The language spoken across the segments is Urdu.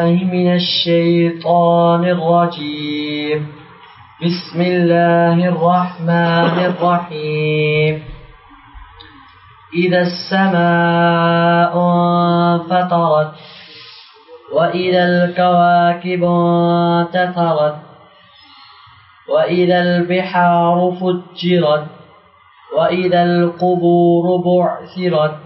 من الشيطان الرجيم. بسم الله الرحمن الرحيم. إذا السماء انفطرت وإذا الكواكب انتثرت وإذا البحار فجرت وإذا القبور بعثرت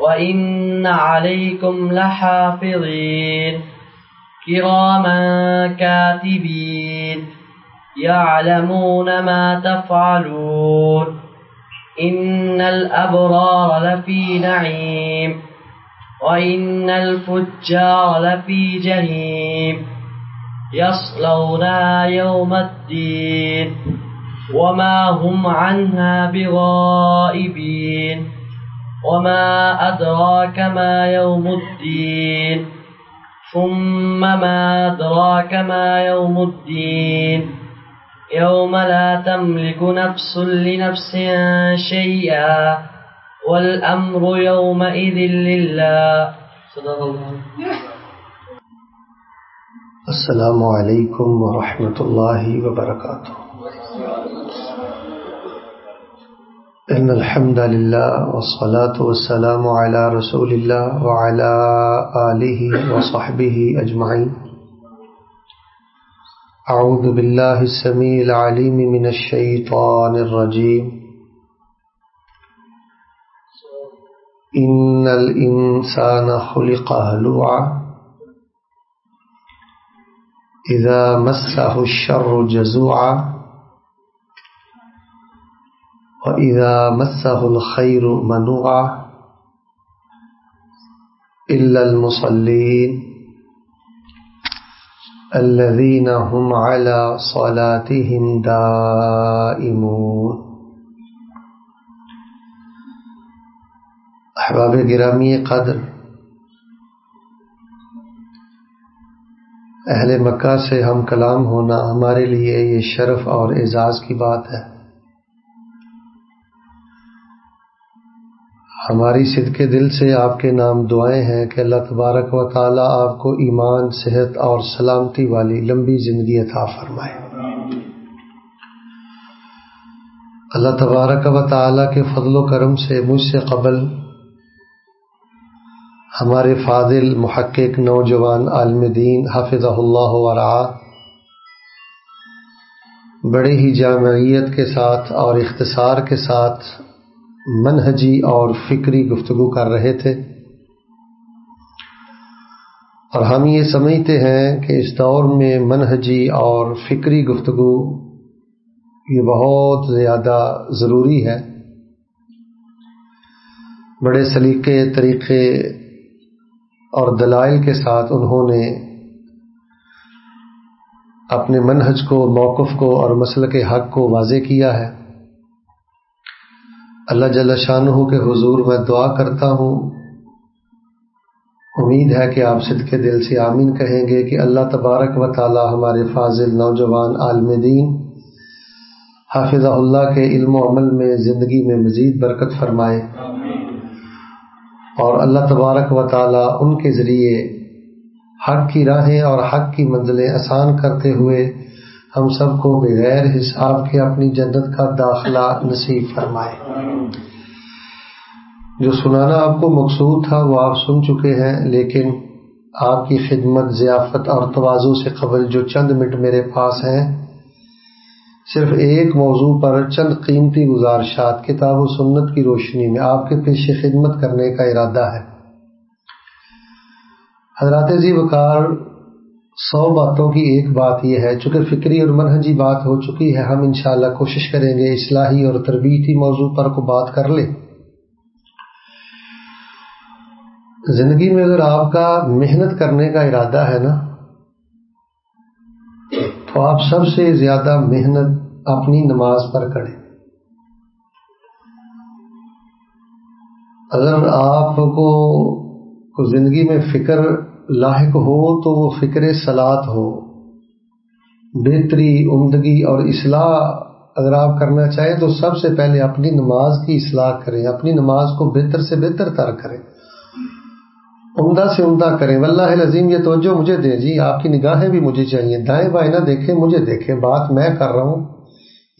وإن عليكم لحافظين كراما كاتبين يعلمون ما تفعلون إن الأبرار لفي نعيم وإن الفجار لفي جهيم يصلونها يوم الدين وما هم عنها بغائبين وما أدراك ما يوم الدين ثم ما أدراك ما يوم الدين يوم لا تملك نفس لنفس شيئا والأمر يومئذ لله صدق الله. السلام علیکم ورحمۃ اللہ وبرکاتہ ان الحمد لله والصلاه والسلام على رسول الله وعلى اله وصحبه اجمعين اعوذ بالله السميع العليم من الشيطان الرجيم. ان الانسان خلق هلوعا اذا مسه الشر جزوعا وإذا مسه الخير منوعا إلا المصلين الذين هم على صلاتهم دائمون احباب گرامی قدر. اہل مکہ سے ہم کلام ہونا ہمارے لیے یہ شرف اور اعزاز کی بات ہے۔ ہماری صدق دل سے آپ کے نام دعائیں ہیں کہ اللہ تبارک و تعالیٰ آپ کو ایمان، صحت اور سلامتی والی لمبی زندگی عطا فرمائے۔ اللہ تبارک و تعالیٰ کے فضل و کرم سے مجھ سے قبل ہمارے فاضل، محقق، نوجوان عالم دین حافظ اللہ ورا بڑے ہی جامعیت کے ساتھ اور اختصار کے ساتھ منہجی اور فکری گفتگو کر رہے تھے۔ اور ہم یہ سمجھتے ہیں کہ اس دور میں منہجی اور فکری گفتگو یہ بہت زیادہ ضروری ہے۔ بڑے سلیقے طریقے اور دلائل کے ساتھ انہوں نے اپنے منہج کو، موقف کو اور مسل کے حق کو واضح کیا ہے۔ اللہ جل شاہ کے حضور میں دعا کرتا ہوں۔ امید ہے کہ آپ صد کے دل سے آمین کہیں گے کہ اللہ تبارک و تعالی ہمارے فاضل نوجوان عالم دین حافظ اللہ کے علم و عمل میں زندگی میں مزید برکت فرمائے۔ اور اللہ تبارک و تعالی ان کے ذریعے حق کی راہیں اور حق کی منزلیں آسان کرتے ہوئے ہم سب کو بغیر حساب کے اپنی جنت کا داخلہ نصیب فرمائے۔ جو سنانا آپ کو مقصود تھا وہ آپ سن چکے ہیں، لیکن آپ کی خدمت، ضیافت اور توازو سے قبل جو چند منٹ میرے پاس ہیں، صرف ایک موضوع پر چند قیمتی گزارشات، کتاب و سنت کی روشنی میں آپ کے پیش خدمت کرنے کا ارادہ ہے۔ حضرات جی وکار سو باتوں کی ایک بات یہ ہے، چونکہ فکری اور منہجی بات ہو چکی ہے، ہم انشاءاللہ کوشش کریں گے اصلاحی اور تربیتی موضوع پر کو بات کر لیں۔ زندگی میں اگر آپ کا محنت کرنے کا ارادہ ہے نا، تو آپ سب سے زیادہ محنت اپنی نماز پر کریں۔ اگر آپ کو زندگی میں فکر لاحق ہو تو وہ فکر سلاد ہو۔ بہتری، عمدگی اور اصلاح اگر آپ کرنا چاہیں تو سب سے پہلے اپنی نماز کی اصلاح کریں، اپنی نماز کو بہتر سے بہتر تر کریں۔ عمدہ سے عمدہ کریں۔ واللہ العظیم، یہ توجہ مجھے دیں۔ جی آپ کی نگاہیں بھی مجھے چاہیے۔ دائیں بائیں نہ دیکھیں، مجھے دیکھیں۔ بات میں کر رہا ہوں۔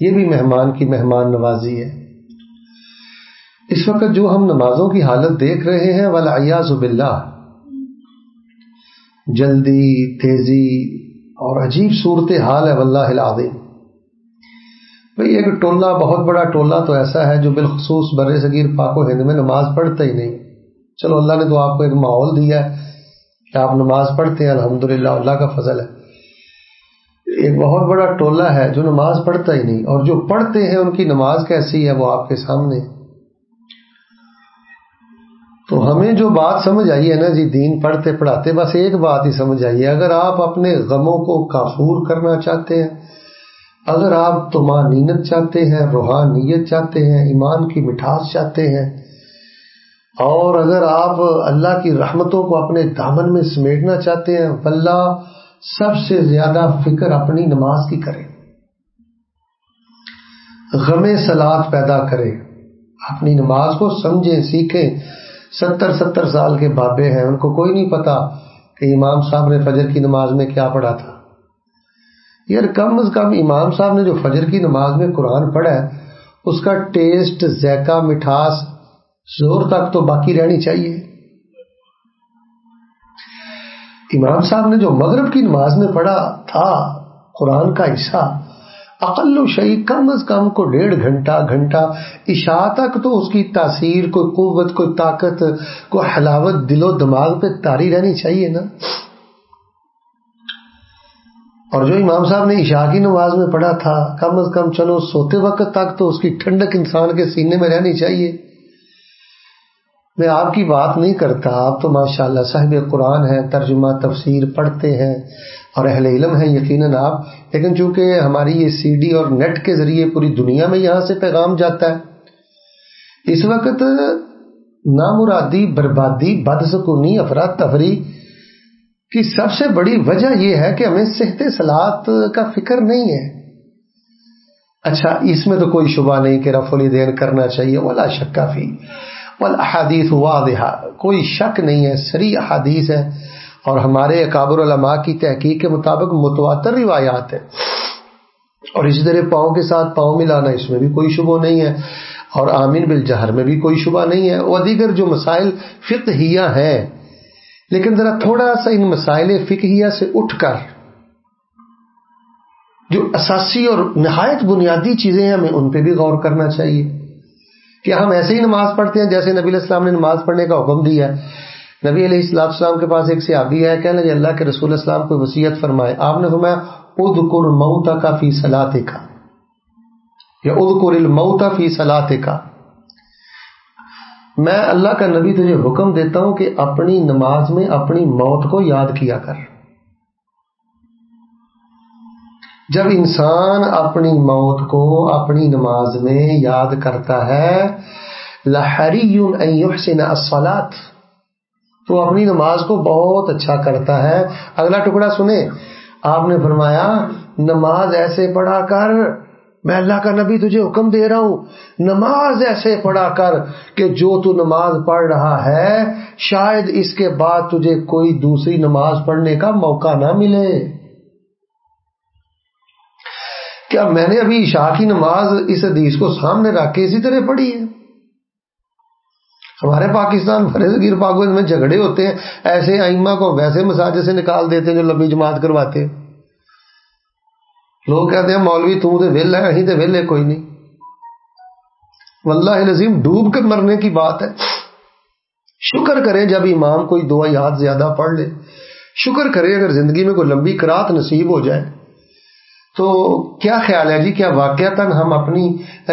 یہ بھی مہمان کی مہمان نوازی ہے۔ اس وقت جو ہم نمازوں کی حالت دیکھ رہے ہیں ولیاز باللہ جلدی، تیزی اور عجیب صورت حال ہے، واللہ العظیم۔ بھئی ایک ٹولہ، بہت بڑا ٹولہ تو ایسا ہے جو بالخصوص بر صغیر پاک و ہند میں نماز پڑھتا ہی نہیں۔ چلو، اللہ نے تو آپ کو ایک ماحول دیا ہے کہ آپ نماز پڑھتے ہیں الحمد اللہ کا فضل ہے۔ ایک بہت بڑا ٹولہ ہے جو نماز پڑھتا ہی نہیں اور جو پڑھتے ہیں، ان کی نماز کیسی ہے وہ آپ کے سامنے۔ تو ہمیں جو بات سمجھ آئی ہے نا جی دین پڑھتے پڑھاتے بس ایک بات ہی سمجھ آئی ہے اگر آپ اپنے غموں کو کافور کرنا چاہتے ہیں اگر آپ تمانینت چاہتے ہیں روحانیت چاہتے ہیں ایمان کی مٹھاس چاہتے ہیں اور اگر آپ اللہ کی رحمتوں کو اپنے دامن میں سمیٹنا چاہتے ہیں اللہ سب سے زیادہ فکر اپنی نماز کی کرے۔ غم سلاد پیدا کرے۔ اپنی نماز کو سمجھیں سیکھیں۔ ستر ستر سال کے بابے ہیں، ان کو کوئی نہیں پتا کہ امام صاحب نے فجر کی نماز میں کیا پڑھا تھا۔ یار، کم از کم امام صاحب نے جو فجر کی نماز میں قرآن پڑھا ہے، اس کا ٹیسٹ ذائقہ مٹھاس زور تک تو باقی رہنی چاہیے۔ امام صاحب نے جو مغرب کی نماز میں پڑھا تھا، قرآن کا حصہ اقل و شعی کم از کم کو ڈیڑھ گھنٹہ گھنٹہ۔ عشاء تک تو اس کی تاثیر، کوئی قوت، کوئی طاقت، کوئی حلاوت دل و دماغ پہ تاری رہنی چاہیے نا۔ اور جو امام صاحب نے عشاء کی نماز میں پڑھا تھا، کم از کم چلو سوتے وقت تک تو اس کی ٹھنڈک انسان کے سینے میں رہنی چاہیے۔ میں آپ کی بات نہیں کرتا، آپ تو ماشاء اللہ صاحب قرآن ہے ترجمہ، تفسیر پڑھتے ہیں۔ اور اہل علم ہے یقیناً آپ۔ لیکن چونکہ ہماری یہ سی ڈی اور نیٹ کے ذریعے پوری دنیا میں یہاں سے پیغام جاتا ہے، اس وقت نامرادی، بربادی بد سکونی افراد تفریح کی سب سے بڑی وجہ یہ ہے کہ ہمیں صحت سلاد کا فکر نہیں ہے۔ اچھا اس میں تو کوئی شبہ نہیں کہ رف الدین کرنا چاہیے، ولا شک کافی والاحادیث واضحہ، کوئی شک نہیں ہے، سری احادیث ہے۔ اور ہمارے اکابر علماء کی تحقیق کے مطابق متواتر روایات ہیں۔ اور اسی طرح پاؤں کے ساتھ پاؤں ملانا اس میں بھی کوئی شبہ نہیں ہے، اور آمین بالجہر میں بھی کوئی شبہ نہیں ہے۔ اور دیگر جو مسائل فقہیہ ہیں، لیکن ذرا تھوڑا سا ان مسائل فقہیہ سے اٹھ کر جو اساسی اور نہایت بنیادی چیزیں ہیں، ہمیں ان پہ بھی غور کرنا چاہیے۔ کہ ہم ایسے ہی نماز پڑھتے ہیں جیسے نبی السلام نے نماز پڑھنے کا حکم دیا ہے۔ نبی علیہ السلام السلام کے پاس ایک سیابی ہے کہنا جی اللہ کے رسول اسلام کو وسیعت فرمائے۔ آپ نے فرمایا اد کر موتا کا فی سلاط کا یا اد کر الموتا فی سلاط کا میں اللہ کا نبی تجھے حکم دیتا ہوں کہ اپنی نماز میں اپنی موت کو یاد کیا کر۔ جب انسان اپنی موت کو اپنی نماز میں یاد کرتا ہے لہری اسلات تو اپنی نماز کو بہت اچھا کرتا ہے۔ اگلا ٹکڑا سنے آپ نے فرمایا، نماز ایسے پڑھا کر، میں اللہ کا نبی تجھے حکم دے رہا ہوں، نماز ایسے پڑھا کر کہ جو تو نماز پڑھ رہا ہے، شاید اس کے بعد تجھے کوئی دوسری نماز پڑھنے کا موقع نہ ملے۔ کیا میں نے ابھی عشاء کی نماز اس حدیث کو سامنے رکھ کے اسی طرح پڑھی ہے؟ ہمارے پاکستان گیر پاکستان میں جھگڑے ہوتے ہیں، ایسے ائمہ کو ویسے مساجد سے نکال دیتے ہیں جو لمبی جماعت کرواتے ہیں۔ لوگ کہتے ہیں، مولوی تو ویل ہے، اہیں تو ویل ہے، کوئی نہیں۔ واللہ نظیم ڈوب کر مرنے کی بات ہے۔ شکر کریں جب امام کوئی دعا یاد زیادہ پڑھ لے۔ شکر کریں اگر زندگی میں کوئی لمبی کرات نصیب ہو جائے۔ تو کیا خیال ہے جی؟ کیا واقعات ہم اپنی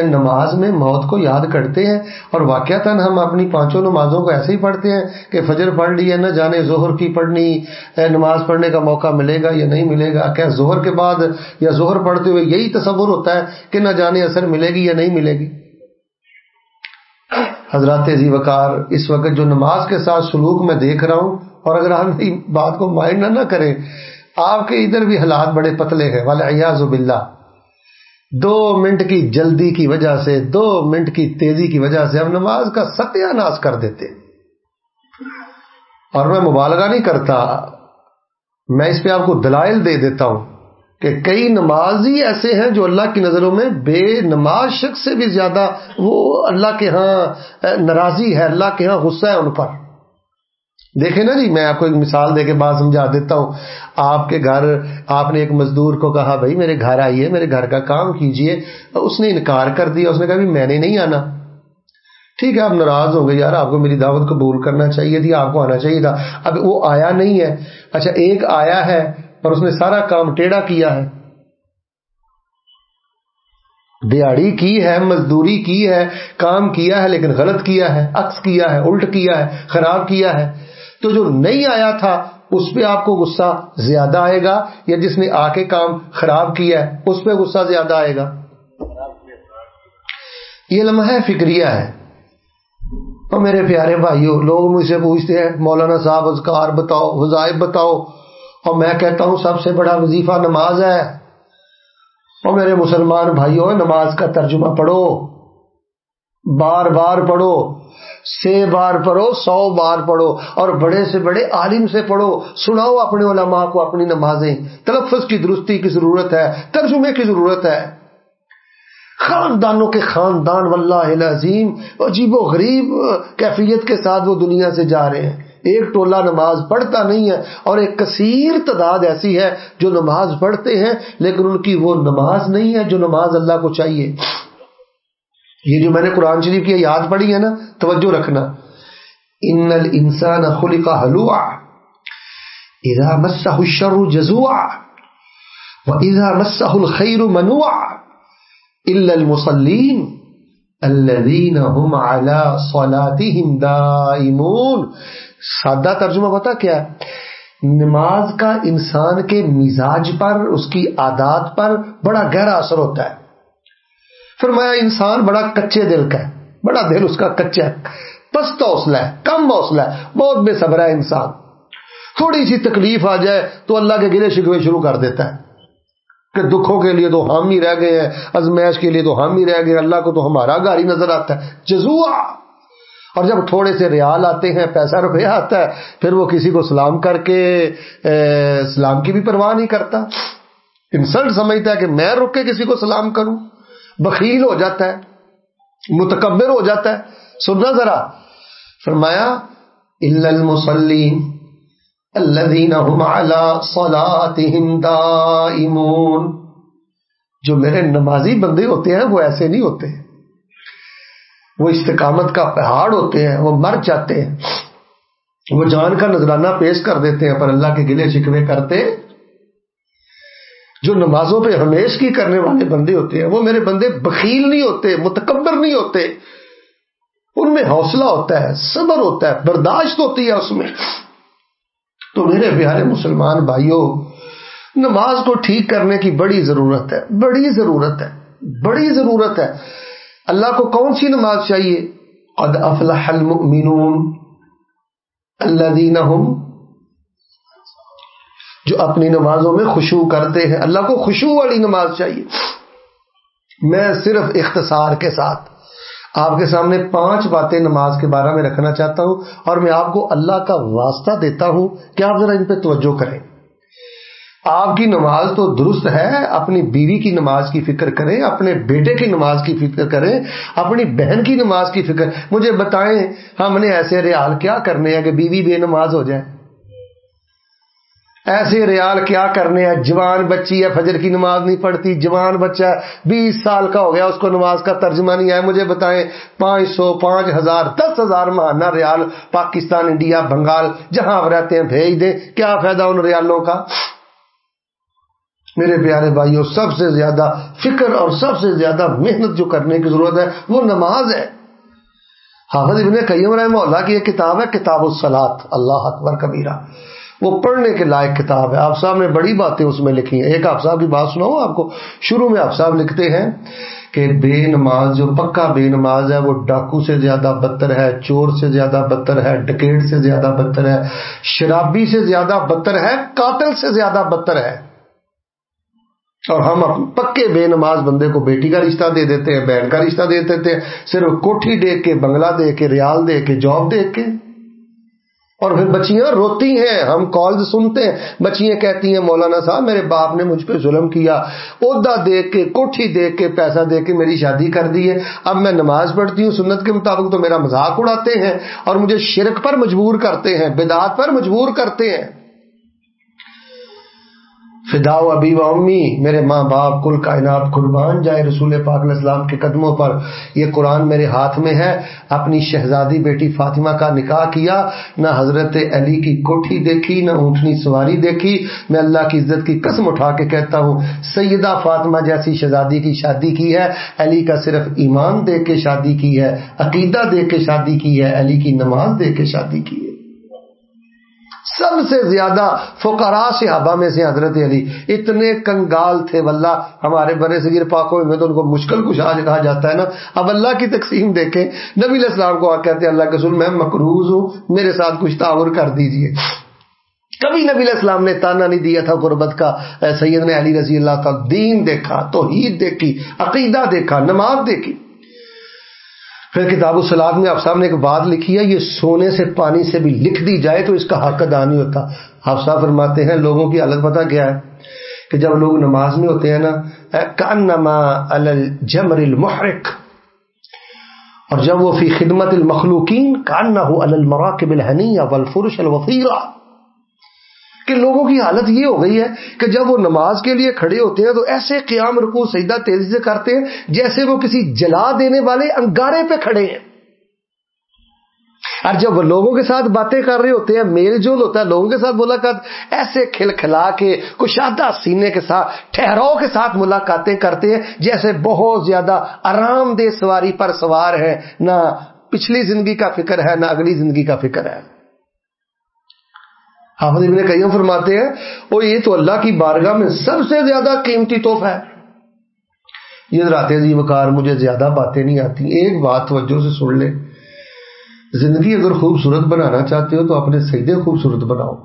نماز میں موت کو یاد کرتے ہیں؟ اور واقعات ہم اپنی پانچوں نمازوں کو ایسے ہی پڑھتے ہیں کہ فجر پڑھ لی ہے، نہ جانے ظہر کی پڑھنی نماز پڑھنے کا موقع ملے گا یا نہیں ملے گا؟ کیا ظہر کے بعد یا ظہر پڑھتے ہوئے یہی تصور ہوتا ہے کہ نہ جانے اثر ملے گی یا نہیں ملے گی؟ حضرات زی وقار، اس وقت جو نماز کے ساتھ سلوک میں دیکھ رہا ہوں، اور اگر ہم بات کو مائنڈ نہ نہ کریں آپ کے ادھر بھی حالات بڑے پتلے ہیں والے ایاز باللہ۔ دو منٹ کی جلدی کی وجہ سے، دو منٹ کی تیزی کی وجہ سے ہم نماز کا ستیہ ناش کر دیتے۔ اور میں مبالغہ نہیں کرتا، میں اس پہ آپ کو دلائل دے دیتا ہوں کہ کئی نمازی ایسے ہیں جو اللہ کی نظروں میں بے نماز شخص سے بھی زیادہ وہ اللہ کے ہاں ناراضی ہے، اللہ کے ہاں غصہ ہے ان پر۔ دیکھیں نا جی میں آپ کو ایک مثال دے کے بات سمجھا دیتا ہوں۔ آپ کے گھر، آپ نے ایک مزدور کو کہا، بھائی، میرے گھر آئیے میرے گھر کا کام کیجیے۔ اس نے انکار کر دیا، اس نے کہا میں نے نہیں آنا۔ ٹھیک ہے، آپ ناراض ہو گئے، یار، آپ کو میری دعوت قبول کرنا چاہیے تھی، آپ کو آنا چاہیے تھا۔ اب وہ آیا نہیں ہے۔ اچھا ایک آیا ہے اور اس نے سارا کام ٹیڑھا کیا ہے۔ دیہڑی کی ہے، مزدوری کی ہے، کام کیا ہے، لیکن غلط کیا ہے، عکس کیا ہے، الٹ کیا ہے، خراب کیا ہے۔ تو جو نہیں آیا تھا، اس پہ آپ کو غصہ زیادہ آئے گا، یا جس نے آ کے کام خراب کیا ہے، اس پہ غصہ زیادہ آئے گا۔ یہ لمحہ فکریہ ہے۔ اور میرے پیارے بھائیوں لوگ مجھ سے پوچھتے ہیں، مولانا صاحب، اذکار بتاؤ، وظائف بتاؤ۔ اور میں کہتا ہوں، سب سے بڑا وظیفہ نماز ہے۔ اور میرے مسلمان بھائیوں نماز کا ترجمہ پڑھو۔ بار بار پڑھو۔ سے بار پڑھو، سو بار پڑھو اور بڑے سے بڑے عالم سے پڑھو۔ سناؤ اپنے علماء کو اپنی نمازیں۔ تلفظ کی درستی کی ضرورت ہے، ترجمے کی ضرورت ہے۔ خاندانوں کے خاندان، واللہ العظیم، عجیب و غریب کیفیت کے ساتھ وہ دنیا سے جا رہے ہیں۔ ایک ٹولہ نماز پڑھتا نہیں ہے اور ایک کثیر تعداد ایسی ہے جو نماز پڑھتے ہیں، لیکن ان کی وہ نماز نہیں ہے جو نماز اللہ کو چاہیے۔ یہ جو میں نے قرآن شریف کی یاد پڑی ہے نا، توجہ رکھنا۔ ان الانسان خلق حلوا اذا مسه الشر جزوعا، واذا مسه الخير منوعا، الا المصلين الذين هم على صلاتهم دائمون۔ سادہ ترجمہ پتا کیا نماز کا انسان کے مزاج پر، اس کی عادات پر بڑا گہرا اثر ہوتا ہے۔ فرمایا، انسان بڑا کچے دل کا ہے، بڑا دل اس کا کچا ہے۔ پست حوصلہ ہے، کم حوصلہ ہے، بہت بے صبر ہے انسان۔ تھوڑی سی تکلیف آ جائے تو اللہ کے گلے شکوے شروع کر دیتا ہے۔ کہ دکھوں کے لیے تو ہم ہی رہ گئے ہیں ازمیش کے لیے تو ہم ہی رہ گئے اللہ کو تو ہمارا گاری نظر آتا ہے۔ جزوا اور جب تھوڑے سے ریال آتے ہیں، پیسہ روپیہ آتا ہے، پھر وہ کسی کو سلام کر کے سلام کی بھی پرواہ نہیں کرتا۔ انسلٹ سمجھتا ہے کہ میں رک کے کسی کو سلام کروں۔ بخیل ہو جاتا ہے، متکبر ہو جاتا ہے۔ سننا ذرا۔ فرمایا المسلیم الذين هم على صلاتهم دائمون۔ جو میرے نمازی بندے ہوتے ہیں، وہ ایسے نہیں ہوتے۔ وہ استقامت کا پہاڑ ہوتے ہیں، وہ مر جاتے ہیں۔ وہ جان کا نذرانہ پیش کر دیتے ہیں، پر اللہ کے گلے شکوے کرتے جو نمازوں پہ ہمیش کی کرنے والے بندے ہوتے ہیں، وہ میرے بندے بخیل نہیں ہوتے، متکبر نہیں ہوتے۔ ان میں حوصلہ ہوتا ہے، صبر ہوتا ہے، برداشت ہوتی ہے اس میں۔ تو میرے پیارے مسلمان بھائیوں نماز کو ٹھیک کرنے کی بڑی ضرورت ہے، بڑی ضرورت ہے، بڑی ضرورت ہے۔ اللہ کو کون سی نماز چاہیے؟ قد افلح المؤمنون الذين هم جو اپنی نمازوں میں خوشبو کرتے ہیں۔ اللہ کو خوشبو والی نماز چاہیے۔ میں صرف اختصار کے ساتھ آپ کے سامنے پانچ باتیں نماز کے بارے میں رکھنا چاہتا ہوں اور میں آپ کو اللہ کا واسطہ دیتا ہوں کہ آپ ذرا ان پہ توجہ کریں۔ آپ کی نماز تو درست ہے، اپنی بیوی کی نماز کی فکر کریں، اپنے بیٹے کی نماز کی فکر کریں، اپنی بہن کی نماز کی فکر۔ مجھے بتائیں، ہم نے ایسے ریال کیا کرنے ہیں کہ بیوی بے نماز ہو جائے؟ ایسے ریال کیا کرنے ہیں؟ جوان بچی ہے، فجر کی نماز نہیں پڑھتی، جوان بچہ بیس سال کا ہو گیا، اس کو نماز کا ترجمہ نہیں آیا۔ مجھے بتائیں، پانچ سو، پانچ ہزار، دس ہزار ماہانہ ریال پاکستان، انڈیا، بنگال، جہاں آپ رہتے ہیں، بھیج دیں۔ کیا فائدہ ان ریالوں کا؟ میرے پیارے بھائیوں، سب سے زیادہ فکر اور سب سے زیادہ محنت جو کرنے کی ضرورت ہے، وہ نماز ہے۔ حافظ ابن قیم رحمہ اللہ کی ایک کتاب ہے، کتاب السلاط اللہ اکبر کبیرہ۔ وہ پڑھنے کے لائق کتاب ہے۔ آپ صاحب نے بڑی باتیں اس میں لکھی ہیں۔ ایک آپ صاحب کی بات سناؤ آپ کو۔ شروع میں آپ صاحب لکھتے ہیں کہ بے نماز، جو پکا بے نماز ہے، وہ ڈاکو سے زیادہ بدتر ہے، چور سے زیادہ بدتر ہے، ڈکیٹ سے زیادہ بدتر ہے، شرابی سے زیادہ بدتر ہے، قاتل سے زیادہ بدتر ہے۔ اور ہم پکے بے نماز بندے کو بیٹی کا رشتہ دے دیتے ہیں، بہن کا رشتہ دے دیتے ہیں، صرف کوٹھی دیکھ کے، بنگلہ دے کے، ریال دے کے، جاب دیکھ کے۔ اور پھر بچیاں روتی ہیں، ہم کال سنتے ہیں۔ بچیاں کہتی ہیں، مولانا صاحب، میرے باپ نے مجھ پہ ظلم کیا۔ عہدہ دیکھ کے، کوٹھی دیکھ کے، پیسہ دے کے میری شادی کر دی ہے۔ اب میں نماز پڑھتی ہوں، سنت کے مطابق تو میرا مذاق اڑاتے ہیں اور مجھے شرک پر مجبور کرتے ہیں، بدعات پر مجبور کرتے ہیں۔ فدا ابی و امی، میرے ماں باپ، کل کائنات قربان جائے رسول پاک علیہ السلام کے قدموں پر۔ یہ قرآن میرے ہاتھ میں ہے۔ اپنی شہزادی بیٹی فاطمہ کا نکاح کیا۔ نہ حضرت علی کی کوٹھی دیکھی، نہ اونٹنی سواری دیکھی۔ میں اللہ کی عزت کی قسم اٹھا کے کہتا ہوں، سیدہ فاطمہ جیسی شہزادی کی شادی کی ہے۔ علی کا صرف ایمان دے کے شادی کی ہے، عقیدہ دے کے شادی کی ہے۔ علی کی نماز دے کے شادی کی ہے۔ سب سے زیادہ فقراء سے ہبا میں سے حضرت علی اتنے کنگال تھے واللہ، ہمارے بڑے صغیر پاکوں میں تو ان کو مشکل کچھ آج کہا جاتا ہے نا۔ اب اللہ کی تقسیم دیکھیں، نبی علیہ السلام کو کہتے ہیں، اللہ کے سل میں مقروض ہوں، میرے ساتھ کچھ تعور کر دیجیے۔ کبھی نبی علیہ السلام نے تانا نہیں دیا تھا غربت کا سید نے علی رضی اللہ کا دین دیکھا، توحید دیکھی، عقیدہ دیکھا، نماز دیکھی۔ پھر کتاب السلاد میں آپ صاحب نے ایک بات لکھی ہے، یہ سونے سے پانی سے بھی لکھ دی جائے تو اس کا حق ادا نہیں ہوتا۔ آپ صاحب فرماتے ہیں، لوگوں کی حالت پتہ کیا ہے؟ کہ جب لوگ نماز میں ہوتے ہیں نا، کانما الجمر المحرک اور جب وہ فی خدمت المخلوقین کاننا ہو المراکب الحنیہ والفرش الوفیرہ کہ لوگوں کی حالت یہ ہو گئی ہے کہ جب وہ نماز کے لیے کھڑے ہوتے ہیں تو ایسے قیام رکو سجدہ تیزی سے کرتے ہیں جیسے وہ کسی جلا دینے والے انگارے پہ کھڑے ہیں۔ اور جب وہ لوگوں کے ساتھ باتیں کر رہے ہوتے ہیں، میل جول ہوتا ہے، لوگوں کے ساتھ ملاقات، ایسے کھل کھلا کے، کشادہ سینے کے ساتھ، ٹھہراؤ کے ساتھ ملاقاتیں کرتے ہیں، جیسے بہت زیادہ آرام دہ سواری پر سوار ہے نہ پچھلی زندگی کا فکر ہے، نہ اگلی زندگی کا فکر ہے۔ حافظ ابن قیم فرماتے ہیں وہ یہ تو اللہ کی بارگاہ میں سب سے زیادہ قیمتی تحفہ ہے۔ یہ راتے جی وکار مجھے زیادہ باتیں نہیں آتی۔ ایک بات توجہ سے سن لے زندگی اگر خوبصورت بنانا چاہتے ہو تو اپنے سجدے خوبصورت بناؤ۔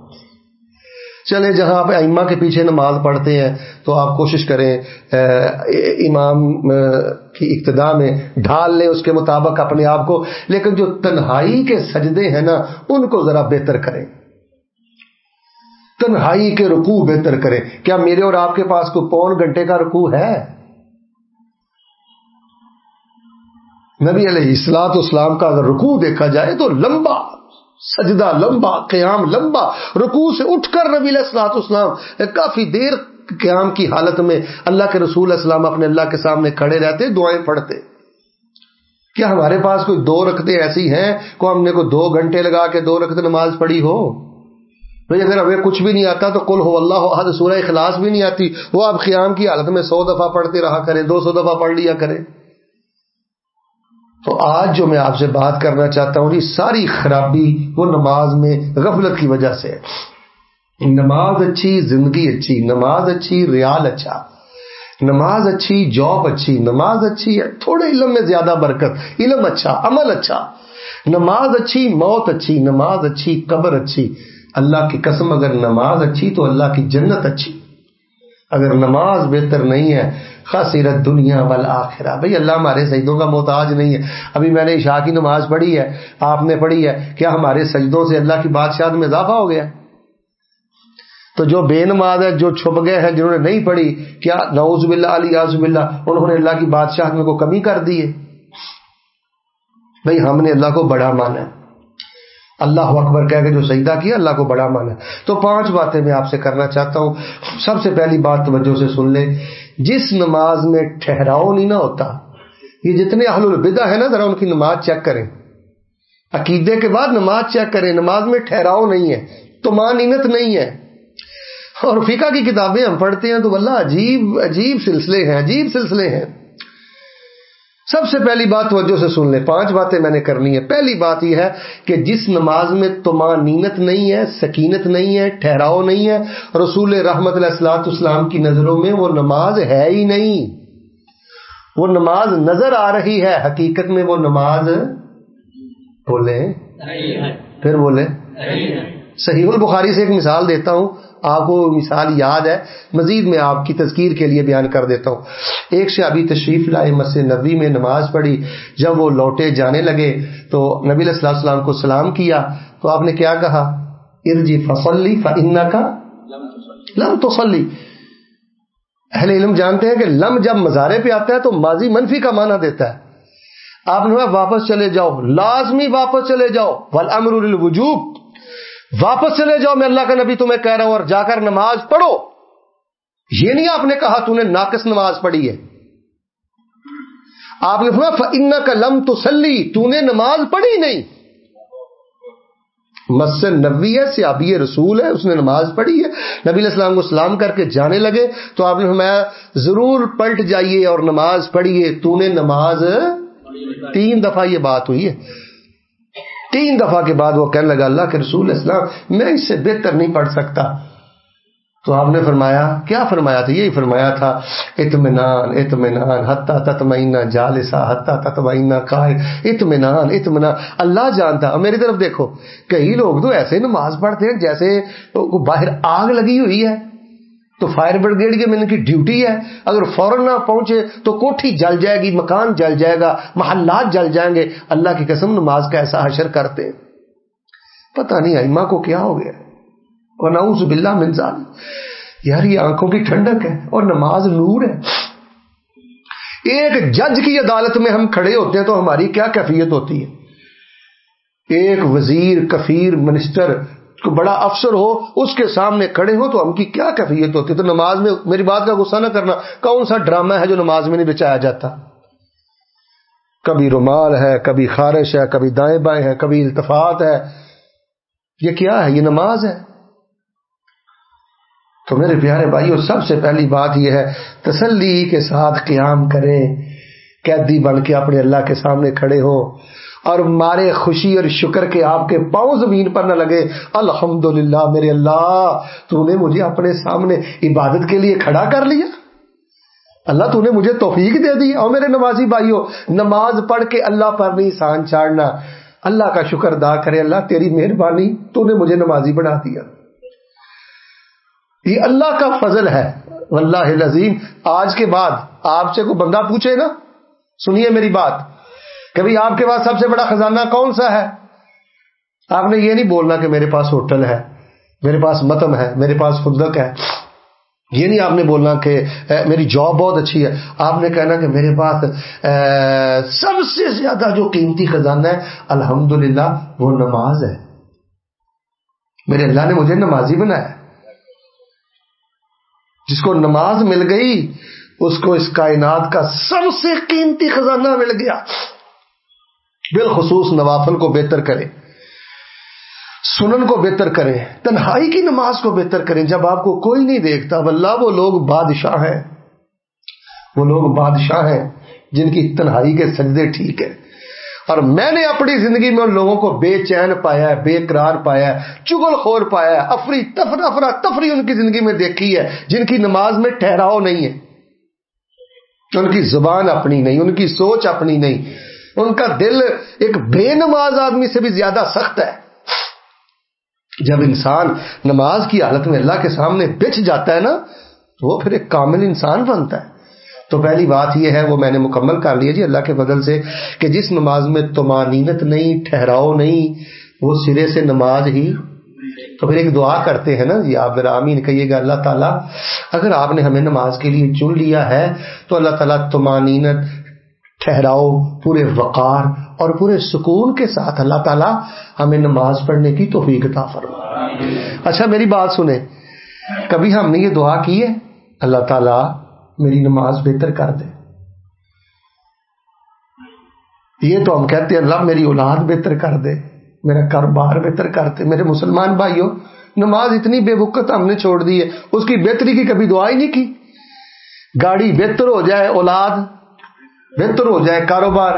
چلے جہاں آپ ایما کے پیچھے نماز پڑھتے ہیں تو آپ کوشش کریں امام کی ابتدا میں ڈھال لیں، اس کے مطابق اپنے آپ کو۔ لیکن جو تنہائی کے سجدے ہیں نا، ان کو ذرا بہتر کریں۔ تنہائی کے رکوع بہتر کریں کیا میرے اور آپ کے پاس کوئی پون گھنٹے کا رکوع ہے؟ نبی علیہ السلاط اسلام کا اگر رکوع دیکھا جائے تو لمبا، سجدہ لمبا، قیام لمبا۔ رکوع سے اٹھ کر نبی علیہ السلاط اسلام کافی دیر قیام کی حالت میں اللہ کے رسول اسلام اپنے اللہ کے سامنے کھڑے رہتے، دعائیں پڑھتے۔ کیا ہمارے پاس کوئی دو رکھتے ایسی ہیں؟ کو ہم نے کوئی دو گھنٹے لگا کے دو رکھتے نماز پڑھی ہو؟ بھائی اگر ہمیں کچھ بھی نہیں آتا تو کل ہو اللہ حد سورہ اخلاص بھی نہیں آتی۔ وہ آپ قیام کی حالت میں سو دفعہ پڑھتے رہا کریں، دو سو دفعہ پڑھ لیا کریں۔ تو آج جو میں آپ سے بات کرنا چاہتا ہوں، یہ ساری خرابی وہ نماز میں غفلت کی وجہ سے نماز اچھی، زندگی اچھی، نماز اچھی، ریال اچھا۔ نماز اچھی، جاب اچھی، نماز اچھی ہے تھوڑے علم میں زیادہ برکت۔ علم اچھا عمل اچھا۔ نماز اچھی، موت اچھی، نماز اچھی، قبر اچھی۔ اللہ کی قسم اگر نماز اچھی تو اللہ کی جنت اچھی۔ اگر نماز بہتر نہیں ہے خاصرت دنیا والا بھائی اللہ ہمارے سجدوں کا محتاج نہیں ہے۔ ابھی میں نے عشاء کی نماز پڑھی ہے، آپ نے پڑھی ہے، کیا ہمارے سجدوں سے اللہ کی بادشاہ میں اضافہ ہو گیا؟ تو جو بے نماز ہے جو چھپ گئے ہیں، جنہوں نے نہیں پڑھی، کیا نوز باللہ، علی آزب اللہ انہوں نے اللہ کی بادشاہ میں کو کمی کر دی ہے؟ بھائی ہم نے اللہ کو بڑا مانا ہے۔ اللہ اکبر کہہ کے جو سجدہ کیا، اللہ کو بڑا مانا تو پانچ باتیں میں آپ سے کرنا چاہتا ہوں۔ سب سے پہلی بات توجہ سے سن لیں۔ جس نماز میں ٹھہراؤ نہیں نہ ہوتا، یہ جتنے اہل البدا ہے نا، ذرا ان کی نماز چیک کریں۔ عقیدے کے بعد نماز چیک کریں۔ نماز میں ٹھہراؤ نہیں ہے، تو مانینت نہیں ہے۔ اور فقہ کی کتابیں ہم پڑھتے ہیں تو اللہ عجیب عجیب سلسلے ہیں، عجیب سلسلے ہیں۔ سب سے پہلی بات توجہ سے سن لیں۔ پانچ باتیں میں نے کرنی ہے پہلی بات یہ ہے کہ جس نماز میں تمانینت نہیں ہے سکینت نہیں ہے ٹھہراؤ نہیں ہے رسول رحمت علیہ السلاط اسلام کی نظروں میں وہ نماز ہے ہی نہیں۔ وہ نماز نظر آ رہی ہے حقیقت میں وہ نماز بولے پھر بولے صحیح البخاری سے ایک مثال دیتا ہوں۔ آپ کو مثال یاد ہے، مزید میں آپ کی تذکیر کے لیے بیان کر دیتا ہوں۔ ایک سے ابھی تشریف لائے مسجد نبی میں نماز پڑھی، جب وہ لوٹے جانے لگے تو نبی علیہ السلام السلام کو سلام کیا۔ تو آپ نے کیا کہا؟ ارجی فصلی فنا کا لم تسلی اہل علم جانتے ہیں کہ لم جب مزارے پہ آتا ہے تو ماضی منفی کا معنی دیتا ہے۔ آپ نے واپس چلے جاؤ۔ لازمی واپس چلے جاؤ۔ ولامر الوجوب واپس چلے جاؤ، میں اللہ کا نبی تمہیں کہہ رہا ہوں اور جا کر نماز پڑھو۔ یہ نہیں آپ نے کہا تو نے ناقص نماز پڑھی ہے۔ آپ نے ان کا لم تو سلی تو نے نماز پڑھی نہیں۔ مسجد نبی ہے سیابی رسول ہے، اس نے نماز پڑھی ہے۔ نبی علیہ السلام کو سلام کر کے جانے لگے۔ تو آپ نے فرمایا، ضرور پلٹ جائیے اور نماز پڑھیے، تو نے نماز تین دفعہ یہ بات ہوئی ہے۔ تین دفعہ کے بعد وہ کہنے لگا، اللہ کے رسول اسلام، میں اس سے بہتر نہیں پڑھ سکتا۔ تو آپ نے فرمایا، کیا فرمایا تھا؟ یہی فرمایا تھا، اطمینان اطمینان حتہ تتمینہ جالسا حتہ تتمینہ قائل، اطمینان اطمینان۔ اللہ جانتا میری طرف دیکھو، کئی لوگ تو ایسے نماز پڑھتے ہیں جیسے باہر آگ لگی ہوئی ہے۔ تو فائر بریگیڈ کے کی ڈیوٹی ہے۔ اگر فوراً نہ پہنچے تو کوٹھی جل جائے گی، مکان جل جائے گا، محلات جل جائیں گے۔ اللہ کی قسم نماز کا ایسا حشر کرتے پتہ نہیں ایما کو کیا ہو گیا اور نعوذ باللہ منزال یار، یہ آنکھوں کی ٹھنڈک ہے اور نماز نور ہے۔ ایک جج کی عدالت میں ہم کھڑے ہوتے ہیں تو ہماری کیا کیفیت ہوتی ہے؟ ایک وزیر، کفیر، منسٹر بڑا افسر ہو، اس کے سامنے کھڑے ہو تو ہم کی کیا کیفیت ہوتی؟ تو نماز میں میری بات کا غصہ نہ کرنا۔ کون سا ڈرامہ ہے جو نماز میں نہیں بچایا جاتا؟ کبھی رومال ہے، کبھی خارش ہے، کبھی دائیں بائیں ہے کبھی التفات ہے۔ یہ کیا ہے؟ یہ نماز ہے۔ تو میرے پیارے بھائیو، سب سے پہلی بات یہ ہے، تسلی کے ساتھ قیام کریں۔ قیدی بن کے اپنے اللہ کے سامنے کھڑے ہو اور مارے خوشی اور شکر کے آپ کے پاؤں زمین پر نہ لگے۔ الحمد میرے اللہ، تو نے مجھے اپنے سامنے عبادت کے لیے کھڑا کر لیا۔ اللہ، تو نے مجھے توفیق دے دی۔ اور میرے نمازی بھائیوں نماز پڑھ کے اللہ پر نہیں سان چاڑنا۔ اللہ کا شکر ادا کرے۔ اللہ، تیری مہربانی، تو نے مجھے نمازی بنا دیا۔ یہ اللہ کا فضل ہے۔ اللہ لذیم آج کے بعد آپ سے کوئی بندہ پوچھے نا، سنیے میری بات۔ کبھی آپ کے پاس سب سے بڑا خزانہ کون سا ہے؟ آپ نے یہ نہیں بولنا کہ میرے پاس ہوٹل ہے، میرے پاس متم ہے، میرے پاس فدق ہے۔ یہ نہیں آپ نے بولنا کہ میری جاب بہت اچھی ہے۔ آپ نے کہنا کہ میرے پاس سب سے زیادہ جو قیمتی خزانہ ہے الحمد وہ نماز ہے۔ میرے اللہ نے مجھے نمازی بنایا۔ جس کو نماز مل گئی، اس کو اس کائنات کا سب سے قیمتی خزانہ مل گیا۔ بالخصوص نوافل کو بہتر کریں، سنن کو بہتر کریں، تنہائی کی نماز کو بہتر کریں۔ جب آپ کو کوئی نہیں دیکھتا اللہ وہ لوگ بادشاہ ہیں۔ وہ لوگ بادشاہ ہیں جن کی تنہائی کے سجدے ٹھیک ہے اور میں نے اپنی زندگی میں ان لوگوں کو بے چین پایا ہے، بے قرار پایا ہے، چگل خور پایا ہے، افری تفر افرا تفری ان کی زندگی میں دیکھی ہے، جن کی نماز میں ٹھہراؤ نہیں ہے۔ ان کی زبان اپنی نہیں، ان کی سوچ اپنی نہیں۔ ان کا دل ایک بے نماز آدمی سے بھی زیادہ سخت ہے۔ جب انسان نماز کی حالت میں اللہ کے سامنے بچ جاتا ہے نا، تو وہ پھر ایک کامل انسان بنتا ہے۔ تو پہلی بات یہ ہے، وہ میں نے مکمل کر لیا جی اللہ کے بدل سے، کہ جس نماز میں تمانینت نہیں، ٹھہراؤ نہیں، وہ سرے سے نماز ہی۔ تو پھر ایک دعا کرتے ہیں نا جی آپ میرا آمین کہیے گا اللہ تعالیٰ، اگر آپ نے ہمیں نماز کے لیے چن لیا ہے، تو اللہ تعالیٰ تمانینت ٹھہراؤ پورے وقار اور پورے سکون کے ساتھ اللہ تعالیٰ ہمیں نماز پڑھنے کی توفیق عطا فرما۔ اچھا میری بات سنیں۔ کبھی ہم نے یہ دعا کی ہے؟ اللہ تعالیٰ میری نماز بہتر کر دے۔ یہ تو ہم کہتے ہیں، اللہ میری اولاد بہتر کر دے، میرا کاروبار بہتر کر دے، میرے مسلمان بھائیوں نماز اتنی بے بکت ہم نے چھوڑ دی ہے۔ اس کی بہتری کی کبھی دعا ہی نہیں کی؟ گاڑی بہتر ہو جائے، اولاد بہتر ہو جائے کاروبار۔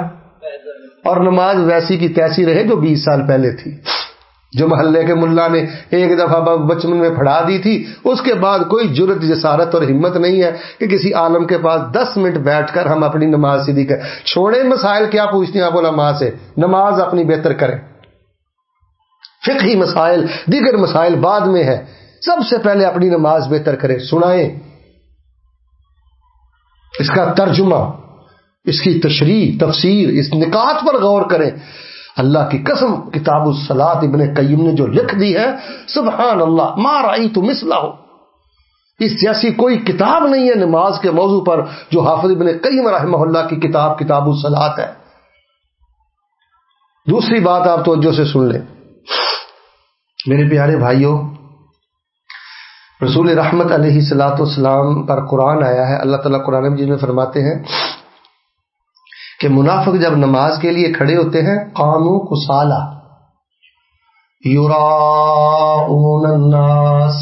اور نماز ویسی کی تیسی رہے جو بیس سال پہلے تھی۔ جو محلے کے ملا نے ایک دفعہ بچپن میں پڑھا دی تھی، اس کے بعد کوئی جرت جسارت اور ہمت نہیں ہے کہ کسی عالم کے پاس دس منٹ بیٹھ کر ہم اپنی نماز سیدھی کریں۔ چھوڑے مسائل، کیا پوچھتے ہیں آپ نماز سے؟ نماز اپنی بہتر کریں۔ فقہی مسائل، دیگر مسائل بعد میں ہے سب سے پہلے اپنی نماز بہتر کریں۔ سنائیں۔ اس کا ترجمہ۔ اس کی تشریح، تفسیر، اس نکات پر غور کریں۔ اللہ کی قسم، کتاب السلاد ابن قیم نے جو لکھ دی ہے سبحان اللہ مار آئی تو مسلح ہو اس جیسی کوئی کتاب نہیں ہے نماز کے موضوع پر جو حافظ ابن قیم رحمہ اللہ کی کتاب کتاب السلاد ہے۔ دوسری بات آپ توجہ سے سن لیں۔ میرے پیارے بھائیوں، رسول رحمت علیہ سلاۃ والسلام پر قرآن آیا ہے، اللہ تعالیٰ قرآن مجید میں فرماتے ہیں کہ منافق جب نماز کے لیے کھڑے ہوتے ہیں، قانو کسالا۔ الناس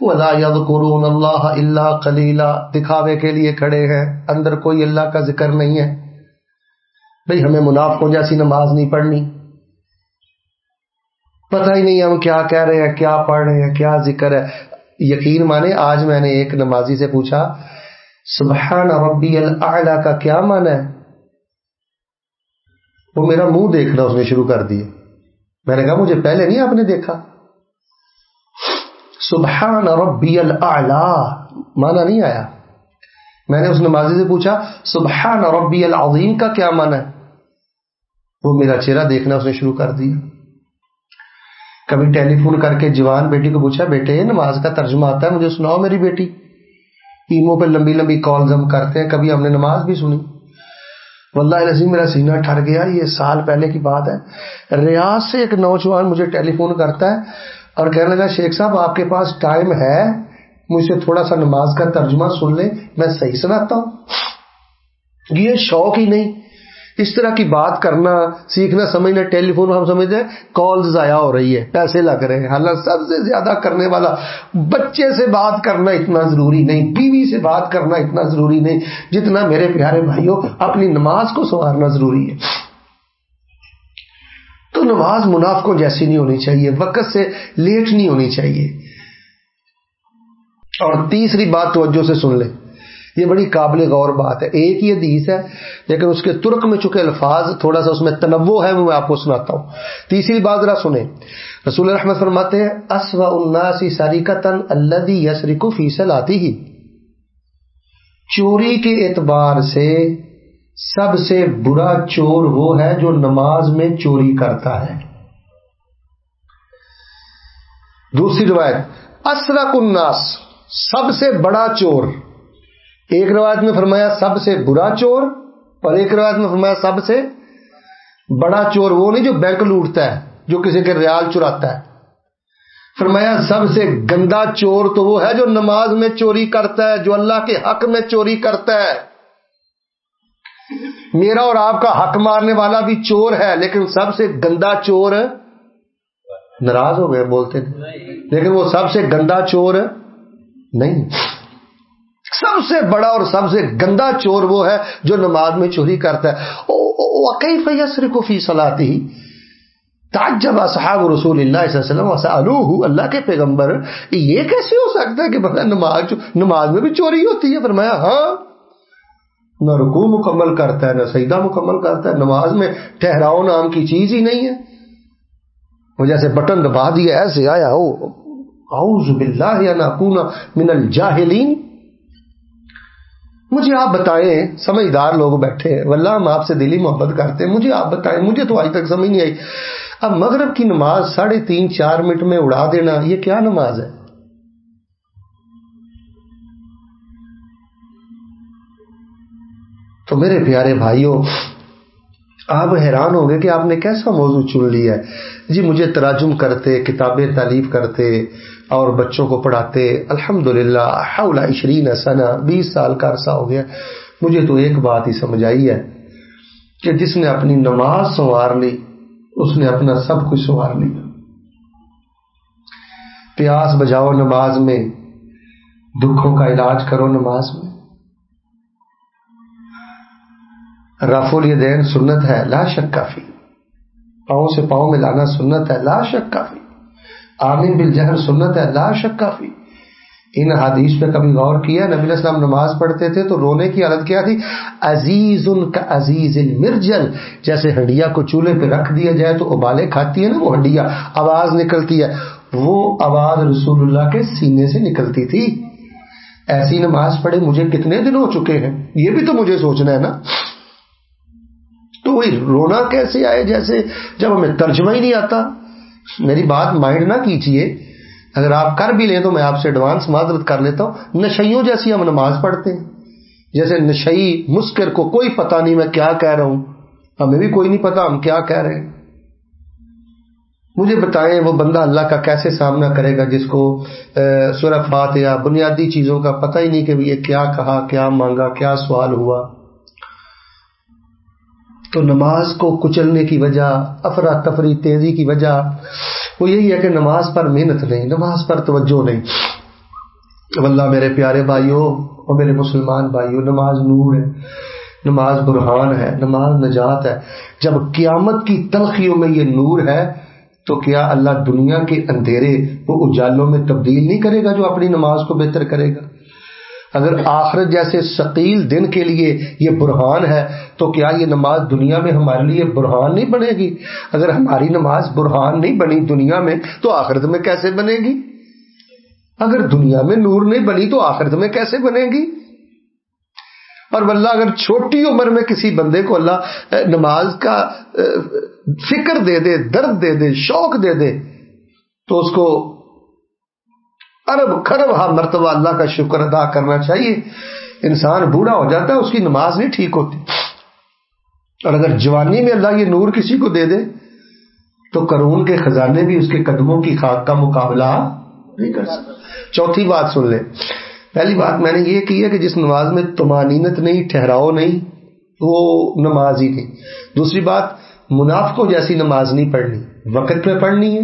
ولا يذكرون اللہ اللہ کلیلہ دکھاوے کے لیے کھڑے ہیں، اندر کوئی اللہ کا ذکر نہیں ہے۔ بھئی ہمیں منافقوں جیسی نماز نہیں پڑھنی۔ پتہ ہی نہیں ہم کیا کہہ رہے ہیں، کیا پڑھ رہے ہیں، کیا ذکر ہے۔ یقین مانے، آج میں نے ایک نمازی سے پوچھا، سبحان ربی العلا کا کیا معنی ہے؟ وہ میرا منہ دیکھنا اس نے شروع کر دیا۔ میں نے کہا، مجھے پہلے نہیں آپ نے دیکھا؟ سبحان ربی مانا نہیں آیا۔ میں نے اس نمازی سے پوچھا، سبحان ربی العظیم کا کیا مانا ہے؟ وہ میرا چہرہ دیکھنا اس نے شروع کر دیا۔ کبھی ٹیلی فون کر کے جوان بیٹی کو پوچھا، بیٹے نماز کا ترجمہ آتا ہے، مجھے سناؤ میری بیٹی۔ ایمو پہ لمبی لمبی کالز ہم کرتے ہیں، کبھی ہم نے نماز بھی سنی۔ واللہ نظیم میرا سینہ ٹھر گیا، یہ سال پہلے کی بات ہے۔ ریاض سے ایک نوجوان مجھے ٹیلی فون کرتا ہے اور کہنے لگا، شیخ صاحب، آپ کے پاس ٹائم ہے، مجھ سے تھوڑا سا نماز کا ترجمہ سن لیں، میں صحیح سناتا ہوں۔ یہ شوق ہی نہیں۔ اس طرح کی بات کرنا، سیکھنا، سمجھنا ٹیلی فون ہم سمجھتے ہیں کال ضائع ہو رہی ہے، پیسے لگ رہے ہیں۔ حالانکہ سب سے زیادہ کرنے والا بچے سے بات کرنا اتنا ضروری نہیں، بیوی سے بات کرنا اتنا ضروری نہیں جتنا میرے پیارے بھائیوں، اپنی نماز کو سنوارنا ضروری ہے۔ تو نماز منافقوں جیسی نہیں ہونی چاہیے، وقت سے لیٹ نہیں ہونی چاہیے۔ اور تیسری بات توجہ سے سن لیں۔ یہ بڑی قابل غور بات ہے۔ ایک ہی حدیث ہے، لیکن اس کے ترک میں چکے الفاظ تھوڑا سا اس میں تنوع ہے، وہ میں آپ کو سناتا ہوں۔ تیسری بات ذرا سنیں۔ رسول رحمت فرماتے ہیں اسوا الناسی سریقتن الذي يسرق في صلاته. چوری کے اعتبار سے سب سے برا چور وہ ہے جو نماز میں چوری کرتا ہے۔ دوسری روایت، اسرق الناس سب سے بڑا چور۔ ایک روایت میں فرمایا سب سے برا چور، اور ایک روایت میں فرمایا سب سے بڑا چور وہ نہیں جو بینک لوٹتا ہے، جو کسی کے ریال چراتا ہے۔ فرمایا سب سے گندا چور تو وہ ہے جو نماز میں چوری کرتا ہے، جو اللہ کے حق میں چوری کرتا ہے۔ میرا اور آپ کا حق مارنے والا بھی چور ہے، لیکن سب سے گندا چور ناراض ہو گئے، بولتے تھے۔ لیکن وہ سب سے گندا چور نہیں۔ سب سے بڑا اور سب سے گندا چور وہ ہے جو نماز میں چوری کرتا ہے۔ کئی فیصر کو فی صلاحی تاجب صحاب رسول اللہ صلی اللہ علیہ وسلم اللہ کے پیغمبر یہ کیسے ہو سکتا ہے کہ نماز نماز میں بھی چوری ہوتی ہے؟ فرمایا ہاں نہ رکو مکمل کرتا ہے، نہ سیدہ مکمل کرتا ہے، نماز میں ٹھہراؤ نام کی چیز ہی نہیں ہے۔ وہ جیسے بٹن دبا دیا، ایسے آیا ہو اعوذ باللہ یا نہ من الجاہلین۔ مجھے آپ بتائیں، سمجھدار لوگ بیٹھے، واللہ ہم آپ سے دلی محبت کرتے ہیں، مجھے آپ بتائیں، مجھے تو آج تک سمجھ نہیں آئی۔ اب مغرب کی نماز ساڑھے تین، چار منٹ میں اڑا دینا، یہ کیا نماز ہے؟ تو میرے پیارے بھائیوں، آپ حیران ہو گئے کہ آپ نے کیسا موضوع چن لیا ہے۔ جی مجھے تراجم کرتے، کتابیں تعلیف کرتے اور بچوں کو پڑھاتے الحمد للہ عشرین سنا بیس سال کا عرصہ ہو گیا، مجھے تو ایک بات ہی سمجھ آئی ہے کہ جس نے اپنی نماز سنوار لی، اس نے اپنا سب کچھ سنوار لیا۔ پیاس بجاؤ نماز میں، دکھوں کا علاج کرو نماز میں۔ رف الیدین سنت ہے، لا شک کافی پاؤں سے پاؤں میں لانا سنت ہے، لا شک کافی آمین بالجہر سنت ہے، لا شک کافی ان حدیث پہ کبھی غور کیا، نبی السلام نماز پڑھتے تھے تو رونے کی حالت کیا تھی؟ عزیز ان کا عزیز المرجل، جیسے ہڈیا کو چولہے پہ رکھ دیا جائے تو ابالے کھاتی ہے نا وہ ہڈیا آواز نکلتی ہے۔ وہ آواز رسول اللہ کے سینے سے نکلتی تھی۔ ایسی نماز پڑھے، مجھے کتنے دن ہو چکے ہیں؟ یہ بھی تو مجھے سوچنا ہے نا۔ تو وہی رونا کیسے آئے؟ جیسے جب ہمیں ترجمہ ہی نہیں آتا۔ میری بات مائنڈ نہ کیجیے اگر آپ کر بھی لیں تو میں آپ سے ایڈوانس معذرت کر لیتا ہوں۔ نشیوں جیسی ہم نماز پڑھتے ہیں۔ جیسے نشئی مسکر کو کوئی پتہ نہیں میں کیا کہہ رہا ہوں۔ ہمیں بھی کوئی نہیں پتا ہم کیا کہہ رہے ہیں۔ مجھے بتائیں وہ بندہ اللہ کا کیسے سامنا کرے گا جس کو سورفات یا بنیادی چیزوں کا پتہ ہی نہیں کہ یہ کیا کہا، کیا مانگا، کیا سوال ہوا۔ تو نماز کو کچلنے کی وجہ افراتفری تیزی کی وجہ، وہ یہی ہے کہ نماز پر محنت نہیں، نماز پر توجہ نہیں۔ اللہ میرے پیارے بھائیوں اور میرے مسلمان بھائیوں، نماز نور ہے، نماز برہان ہے، نماز نجات ہے۔ جب قیامت کی تلخیوں میں یہ نور ہے، تو کیا اللہ دنیا کے اندھیرے، وہ اجالوں میں تبدیل نہیں کرے گا جو اپنی نماز کو بہتر کرے گا؟ اگر آخرت جیسے ثقیل دن کے لیے یہ برہان ہے، تو کیا یہ نماز دنیا میں ہمارے لیے برہان نہیں بنے گی؟ اگر ہماری نماز برہان نہیں بنی دنیا میں، تو آخرت میں کیسے بنے گی؟ اگر دنیا میں نور نہیں بنی، تو آخرت میں کیسے بنے گی؟ اور اللہ اگر چھوٹی عمر میں کسی بندے کو اللہ نماز کا فکر دے دے، درد دے دے، شوق دے دے، تو اس کو ارب خرب ہاں مرتبہ اللہ کا شکر ادا کرنا چاہیے۔ انسان بوڑھا ہو جاتا ہے، اس کی نماز نہیں ٹھیک ہوتی۔ اور اگر جوانی میں اللہ یہ نور کسی کو دے دے، تو کرون کے خزانے بھی اس کے قدموں کی خاک کا مقابلہ نہیں کر سکتے چوتھی بات سن لیں۔ پہلی بات میں نے یہ کی ہے کہ جس نماز میں تمانینت نہیں، ٹھہراؤ نہیں، وہ نماز ہی نہیں۔ دوسری بات، منافقوں جیسی نماز نہیں پڑھنی، وقت پہ پڑھنی ہے۔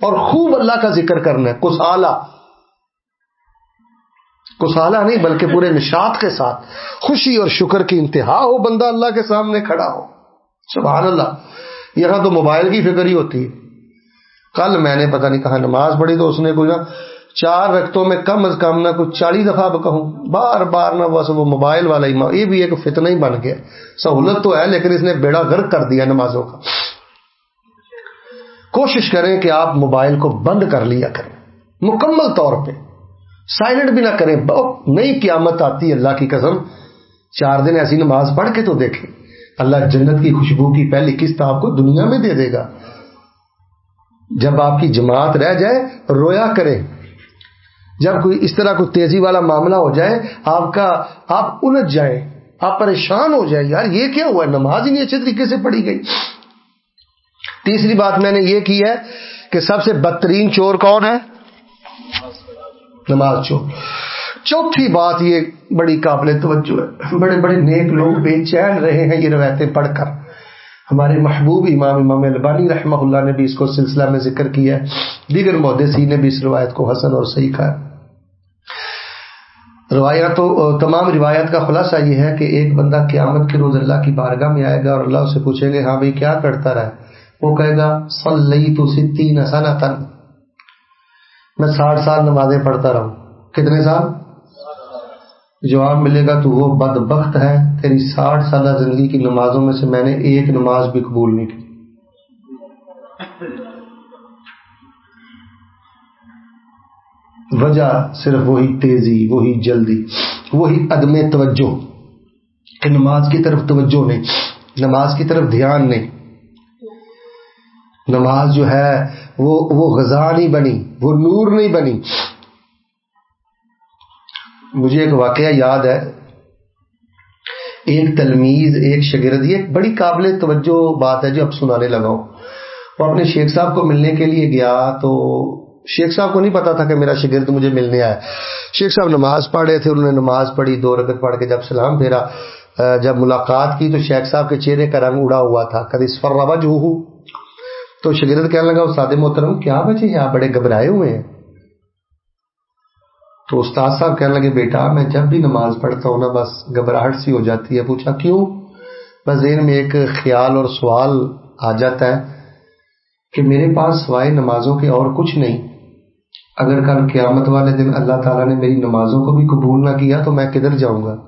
اور خوب اللہ کا ذکر کرنا ہے کسالہ کسالہ نہیں بلکہ پورے نشاط کے ساتھ خوشی اور شکر کی انتہا ہو، بندہ اللہ کے سامنے کھڑا ہو۔ سبحان اللہ۔ یہاں تو موبائل کی فکر ہی ہوتی ہے۔ کل میں نے پتہ نہیں کہا نماز پڑھی تو اس نے کوئی نہ چار رختوں میں کم از کم نہ کچھ چالیس دفعہ کہوں۔ بار بار نہ بس وہ موبائل والا ہی یہ بھی ایک فتنہ ہی بن گیا۔ سہولت تو ہے لیکن اس نے بیڑا گرک کر دیا نمازوں کا۔ کوشش کریں کہ آپ موبائل کو بند کر لیا کریں۔ مکمل طور پہ۔ سائلنٹ بھی نہ کریں۔ بہت نئی قیامت آتی ہے، اللہ کی قسم۔ چار دن ایسی نماز پڑھ کے تو دیکھیں۔ اللہ جنت کی خوشبو کی پہلی قسط آپ کو دنیا میں دے دے گا۔ جب آپ کی جماعت رہ جائے، رویا کریں۔ جب کوئی اس طرح کوئی تیزی والا معاملہ ہو جائے، آپ کا، آپ الجھ جائیں، آپ پریشان ہو جائیں۔ یار، یہ کیا ہوا؟ ہے نماز ہی نہیں اچھے طریقے سے پڑھی گئی۔ تیسری بات میں نے یہ کی ہے کہ سب سے بدترین چور کون ہے؟ نماز چور چوتھی بات یہ بڑی قابل توجہ ہے۔ بڑے بڑے نیک لوگ بے چین رہے ہیں یہ روایتیں پڑھ کر۔ ہمارے محبوب امام امام البانی رحمہ اللہ نے بھی اس کو سلسلہ میں ذکر کیا ہے۔ دیگر مودسی نے بھی اس روایت کو حسن اور صحیح کہا روایت تو تمام روایت کا خلاصہ یہ ہے کہ ایک بندہ قیامت کے روز اللہ کی بارگاہ میں آئے گا اور اللہ اسے پوچھیں گے ہاں بھائی، کیا کرتا رہا وہ کہے گا صلی تو ستی نسانہ تن میں ساٹھ سال نمازیں پڑھتا رہوں۔ کتنے سال؟ جواب ملے گا تو وہ بد بخت ہے، تیری ساٹھ سالہ زندگی کی نمازوں میں سے میں نے ایک نماز بھی قبول نہیں کی۔ وجہ صرف وہی تیزی، وہی جلدی، وہی عدم توجہ کہ نماز کی طرف توجہ نہیں، نماز کی طرف دھیان نہیں۔ نماز جو ہے وہ وہ غذا نہیں بنی، وہ نور نہیں بنی۔ مجھے ایک واقعہ یاد ہے۔ ایک تلمیز، ایک شگرد یہ بڑی قابل توجہ بات ہے جو اب سنانے لگا ہوں۔ وہ اپنے شیخ صاحب کو ملنے کے لیے گیا تو شیخ صاحب کو نہیں پتا تھا کہ میرا شگرد مجھے ملنے آیا۔ شیخ صاحب نماز پڑھے تھے، انہوں نے نماز پڑھی، دو رکت پڑھ کے جب سلام پھیرا، جب ملاقات کی تو شیخ صاحب کے چہرے کا رنگ اڑا ہوا تھا۔ کدی سفر جو ہوں تو شگرد کہنے لگا، استاد محترم، کیا بچے یہاں بڑے گھبرائے ہوئے ہیں؟ تو استاد صاحب کہنے لگے، بیٹا، میں جب بھی نماز پڑھتا ہوں نا، بس گھبراہٹ سی ہو جاتی ہے۔ پوچھا، کیوں؟ بس ذہن میں ایک خیال اور سوال آ جاتا ہے کہ میرے پاس سوائے نمازوں کے اور کچھ نہیں۔ اگر کل قیامت والے دن اللہ تعالیٰ نے میری نمازوں کو بھی قبول نہ کیا تو میں کدھر جاؤں گا؟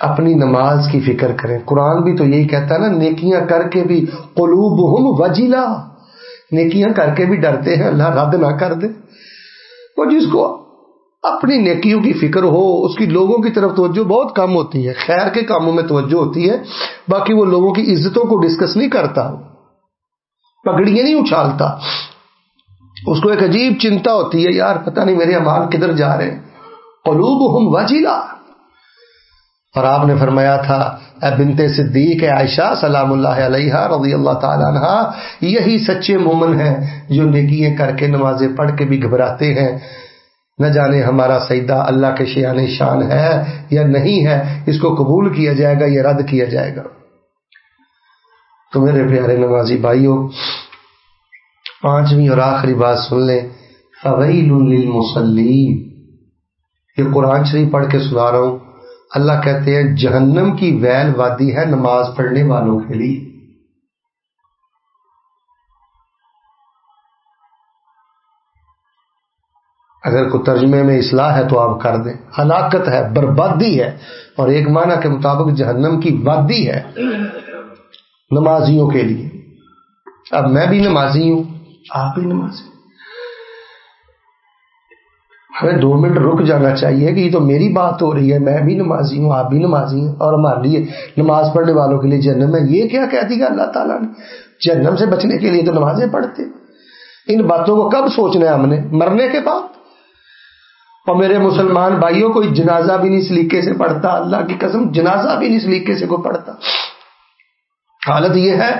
اپنی نماز کی فکر کریں۔ قرآن بھی تو یہی کہتا ہے نا، نیکیاں کر کے بھی قلوب ہم وجیلا نیکیاں کر کے بھی ڈرتے ہیں، اللہ رد نہ کر دے۔ وہ جس کو اپنی نیکیوں کی فکر ہو، اس کی لوگوں کی طرف توجہ بہت کم ہوتی ہے۔ خیر کے کاموں میں توجہ ہوتی ہے، باقی وہ لوگوں کی عزتوں کو ڈسکس نہیں کرتا۔ پگڑیاں نہیں اچھالتا۔ اس کو ایک عجیب چنتا ہوتی ہے، یار پتہ نہیں میرے امال کدھر جا رہے ہیں۔ قلوب ہم وجیلا اور آپ نے فرمایا تھا، اے بنت صدیق عائشہ سلام اللہ علیہ رضی اللہ تعالیٰ عنہ یہی سچے مومن ہیں جو نیکیاں کر کے نمازیں پڑھ کے بھی گھبراتے ہیں۔ نہ جانے ہمارا سیدہ اللہ کے شیان شان ہے یا نہیں ہے، اس کو قبول کیا جائے گا یا رد کیا جائے گا۔ تو میرے پیارے نمازی بھائیوں، پانچویں اور آخری بات سن لیں۔ فویل للمصلین یہ قرآن شریف پڑھ کے سنا رہا ہوں۔ اللہ کہتے ہیں جہنم کی ویل وادی ہے نماز پڑھنے والوں کے لیے۔ اگر کوئی ترجمے میں اصلاح ہے تو آپ کر دیں۔ ہلاکت ہے، بربادی ہے، اور ایک معنی کے مطابق جہنم کی وادی ہے نمازیوں کے لیے۔ اب میں بھی نمازی ہوں، آپ بھی نمازی ہمیں دو منٹ رک جانا چاہیے کہ یہ تو میری بات ہو رہی ہے، میں بھی نمازی ہوں، آپ بھی نمازی ہیں اور ہمارے لیے نماز پڑھنے والوں کے لیے جنم ہے۔ یہ کیا کہہ دیا اللہ تعالیٰ نے؟ جنم سے بچنے کے لیے تو نمازیں پڑھتے۔ ان باتوں کو کب سوچنا ہے ہم نے؟ مرنے کے بعد۔ اور میرے مسلمان بھائیوں، کوئی جنازہ بھی نہیں سلیقے سے پڑھتا۔ اللہ کی قسم، جنازہ بھی نہیں سلیقے سے کوئی پڑھتا۔ حالت یہ ہے،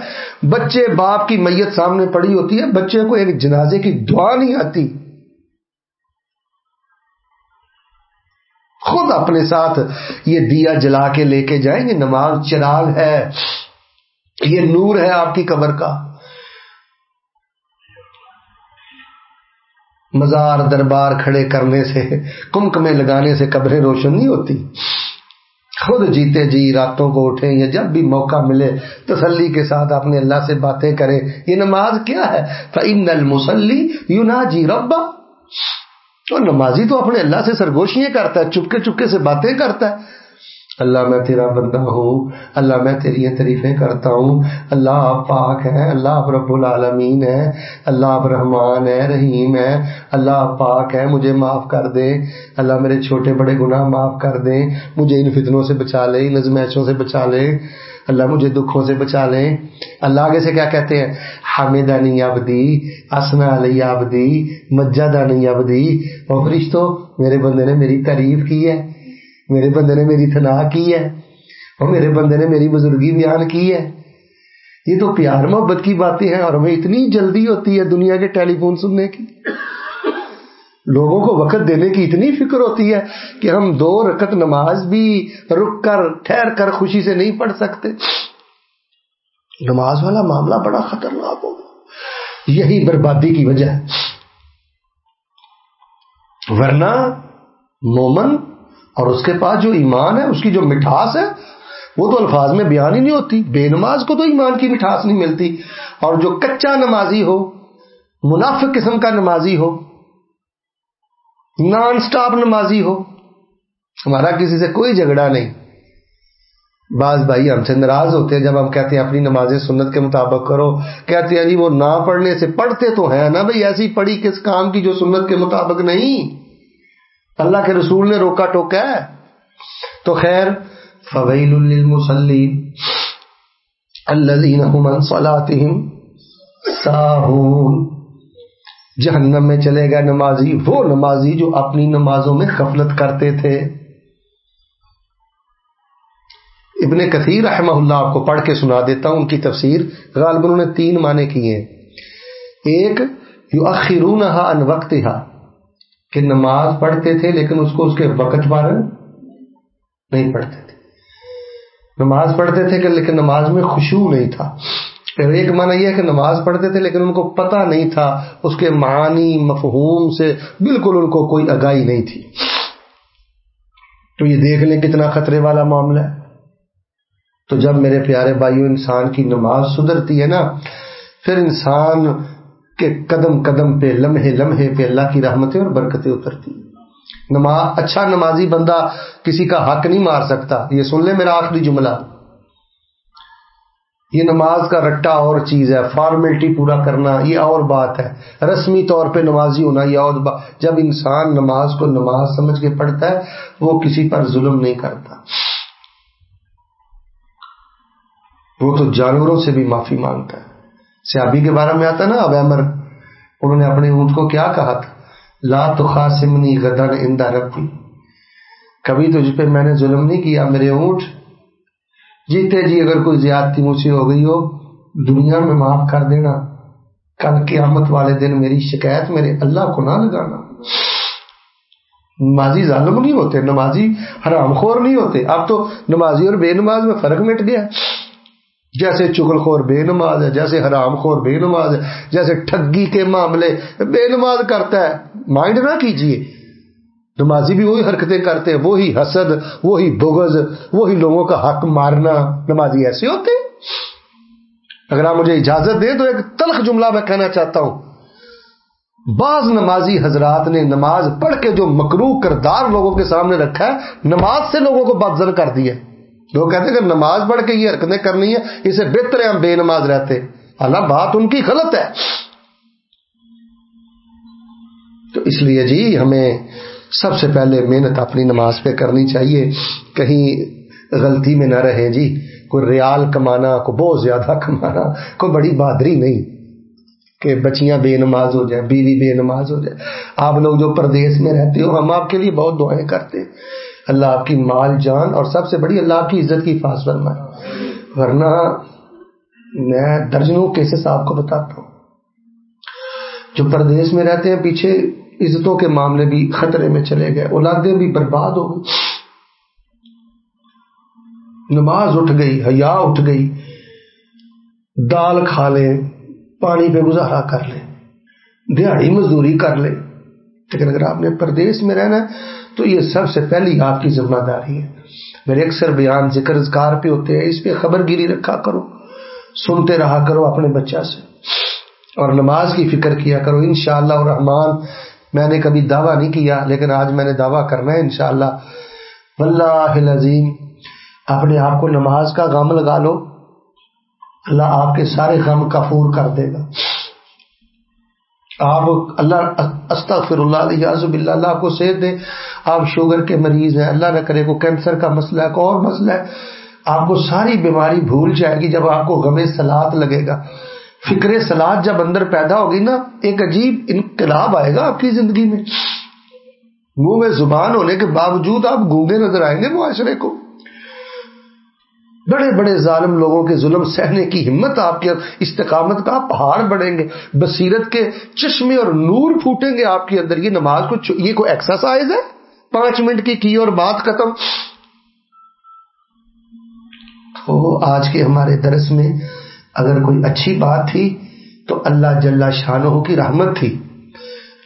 بچے باپ کی میت سامنے پڑی ہوتی ہے، بچے کو ایک جنازے کی دعا نہیں آتی۔ خود اپنے ساتھ یہ دیا جلا کے لے کے جائیں گے نماز چراغ ہے، یہ نور ہے آپ کی قبر کا۔ مزار دربار کھڑے کرنے سے، کمکمے لگانے سے قبریں روشن نہیں ہوتی۔ خود جیتے جی راتوں کو اٹھیں، یا جب بھی موقع ملے تسلی کے ساتھ اپنے اللہ سے باتیں کریں، یہ نماز کیا ہے؟ فن المسلی یونا جی ربا تو نمازی تو اپنے اللہ سے سرگوشیاں کرتا ہے، چپکے چپکے سے باتیں کرتا ہے۔ اللہ میں تیرا بندہ ہوں، اللہ میں تیری تعریفیں کرتا ہوں۔ اللہ آپ پاک ہے اللہ آپ رب العالمین ہے اللہ آپ رحمان ہے رحیم ہے اللہ آپ پاک ہے مجھے معاف کر دے۔ اللہ میرے چھوٹے بڑے گناہ معاف کر دے۔ مجھے ان فتنوں سے بچا لے، ان ازمائشوں سے بچا لے۔ اللہ مجھے دکھوں سے بچا لیں۔ اللہ آگے سے کیا کہتے ہیں؟ حامدہ نہیں آبدی اسنا علی آبدی مجدہ نہیں آبدی اور فرشتوں، میرے بندے نے میری تعریف کی ہے، میرے بندے نے میری تناہ کی ہے، اور میرے بندے نے میری بزرگی بیان کی ہے۔ یہ تو پیار محبت کی باتیں ہیں، اور ہمیں اتنی جلدی ہوتی ہے دنیا کے ٹیلی فون سننے کی۔ لوگوں کو وقت دینے کی اتنی فکر ہوتی ہے کہ ہم دو رکت نماز بھی رک کر، ٹھہر کر خوشی سے نہیں پڑھ سکتے۔ نماز والا معاملہ بڑا خطرناک ہوگا۔ یہی بربادی کی وجہ ہے۔ ورنہ مومن اور اس کے پاس جو ایمان ہے، اس کی جو مٹھاس ہے، وہ تو الفاظ میں بیان ہی نہیں ہوتی۔ بے نماز کو تو ایمان کی مٹھاس نہیں ملتی۔ اور جو کچا نمازی ہو، منافق قسم کا نمازی ہو نان سٹاپ نمازی ہو، ہمارا کسی سے کوئی جھگڑا نہیں۔ بعض بھائی ہم سے ناراض ہوتے ہیں جب ہم کہتے ہیں اپنی نماز سنت کے مطابق کرو، کہتے ہیں جی وہ نہ پڑھنے سے پڑھتے تو ہیں نا بھائی، ایسی پڑھی کس کام کی جو سنت کے مطابق نہیں۔ اللہ کے رسول نے روکا ٹوکا ہے۔ تو خیر، فویل للمصلین۔ الذين هم عن صلاتهم جہنم میں چلے گئے نمازی، وہ نمازی جو اپنی نمازوں میں غفلت کرتے تھے۔ ابن کثیر رحمہ اللہ آپ کو پڑھ کے سنا دیتا ہوں، ان کی تفسیر۔ غالب انہوں نے تین معنی کیے ایک یو اخرون ان وقت کہ نماز پڑھتے تھے لیکن اس کو اس کے وقت پر نہیں پڑھتے تھے۔ نماز پڑھتے تھے کہ لیکن نماز میں خوشبو نہیں تھا۔ ایک معنی یہ ہے کہ نماز پڑھتے تھے، لیکن ان کو پتہ نہیں تھا، اس کے معنی، مفہوم سے بالکل ان کو کوئی آگاہی نہیں تھی۔ تو یہ دیکھ لیں کتنا خطرے والا معاملہ ہے۔ تو جب میرے پیارے بھائیوں انسان کی نماز سدھرتی ہے نا، پھر انسان کے قدم قدم پہ، لمحے لمحے پہ اللہ کی رحمتیں اور برکتیں اترتی نماز اچھا نمازی بندہ کسی کا حق نہیں مار سکتا۔ یہ سن لیں میرا آخری جملہ۔ یہ نماز کا رٹا اور چیز ہے فارمیلٹی پورا کرنا، یہ اور بات ہے۔ رسمی طور پہ نمازی ہونا، یہ اور بات۔ جب انسان نماز کو نماز سمجھ کے پڑھتا ہے، وہ کسی پر ظلم نہیں کرتا۔ وہ تو جانوروں سے بھی معافی مانگتا ہے۔ سیابی کے بارے میں آتا نا اب امر انہوں نے اپنے اونٹ کو کیا کہا تھا؟ لا تو خاصمنی غدن اندا ربی۔ کبھی تجھ پہ میں نے ظلم نہیں کیا، میرے اونٹ جیتے جی اگر کوئی زیادتی مجھ سے ہو گئی ہو، دنیا میں معاف کر دینا۔ کل قیامت والے دن میری شکایت میرے اللہ کو نہ لگانا۔ نمازی ظالم نہیں ہوتے، نمازی حرام خور نہیں ہوتے۔ اب تو نمازی اور بے نماز میں فرق مٹ گیا۔ جیسے چگل خور بے نماز ہے، جیسے حرام خور بے نماز ہے، جیسے ٹھگی کے معاملے بے نماز کرتا ہے۔ مائنڈ نہ کیجیے نمازی بھی وہی حرکتیں کرتے، وہی حسد، وہی بغض، وہی لوگوں کا حق مارنا نمازی ایسے ہوتے اگر آپ مجھے اجازت دیں تو ایک تلخ جملہ میں کہنا چاہتا ہوں۔ بعض نمازی حضرات نے نماز پڑھ کے جو مکرو کردار لوگوں کے سامنے رکھا ہے، نماز سے لوگوں کو بدزن کر دیا لوگ کہتے ہیں کہ نماز پڑھ کے یہ حرکتیں کرنی ہے اسے بہتر ہے ہم بے نماز رہتے۔ حالانکہ بات ان کی غلط ہے۔ تو اس لیے جی ہمیں سب سے پہلے محنت اپنی نماز پہ کرنی چاہیے۔ کہیں غلطی میں نہ رہے جی کوئی ریال کمانا کو بہت زیادہ کمانا، کوئی بڑی بہادری نہیں کہ بچیاں بے نماز ہو جائیں، بیوی بے نماز ہو جائے۔ آپ لوگ جو پردیش میں رہتے ہو ہم آپ کے لیے بہت دعائیں کرتے اللہ آپ کی مال، جان اور سب سے بڑی اللہ آپ کی عزت کی حفاظ فرمائے۔ ورنہ میں درجنوں کیسز آپ کو بتاتا ہوں۔ جو پردیش میں رہتے ہیں، پیچھے عزتوں کے معاملے بھی خطرے میں چلے گئے، اولادیں بھی برباد ہو گئی نماز اٹھ گئی، حیا اٹھ گئی، دال کھا لیں، پانی پہ گزارا کر لیں دیہڑی مزدوری کر لیں۔ لیکن اگر آپ نے پردیش میں رہنا ہے، تو یہ سب سے پہلی آپ کی ذمہ داری ہے۔ میرے اکثر بیان ذکر اذکار پہ ہوتے ہیں، اس پہ خبر گیری رکھا کرو، سنتے رہا کرو اپنے بچہ سے۔ اور نماز کی فکر کیا کرو، انشاءاللہ شاء اللہ میں نے کبھی دعویٰ نہیں کیا، لیکن آج میں نے دعویٰ کرنا ہے انشاءاللہ۔ واللہ العظیم، اپنے آپ کو نماز کا غم لگا لو۔ اللہ آپ کے سارے غم کفور کر دے گا۔ آپ اللہ استغفر اللہ علیہ اللہ اللہ آپ کو صحت دے۔ آپ شوگر کے مریض ہیں، اللہ نہ کرے کو کینسر کا مسئلہ ہے کوئی اور مسئلہ ہے۔ آپ کو ساری بیماری بھول جائے گی جب آپ کو غم سلاد لگے گا۔ فکر سلاد جب اندر پیدا ہوگی نا، ایک عجیب انقلاب آئے گا آپ کی زندگی میں۔ منہ میں زبان ہونے کے باوجود آپ گونگے نظر آئیں گے معاشرے کو۔ بڑے بڑے ظالم لوگوں کے ظلم سہنے کی ہمت آپ کے استقامت کا پہاڑ بڑھیں گے۔ بصیرت کے چشمے اور نور پھوٹیں گے آپ کے اندر۔ یہ نماز کو یہ کوئی ایکسرسائز ہے؟ پانچ منٹ کی کی اور بات ختم۔ تو آج کے ہمارے درس میں اگر کوئی اچھی بات تھی تو اللہ جل شاہ کی رحمت تھی،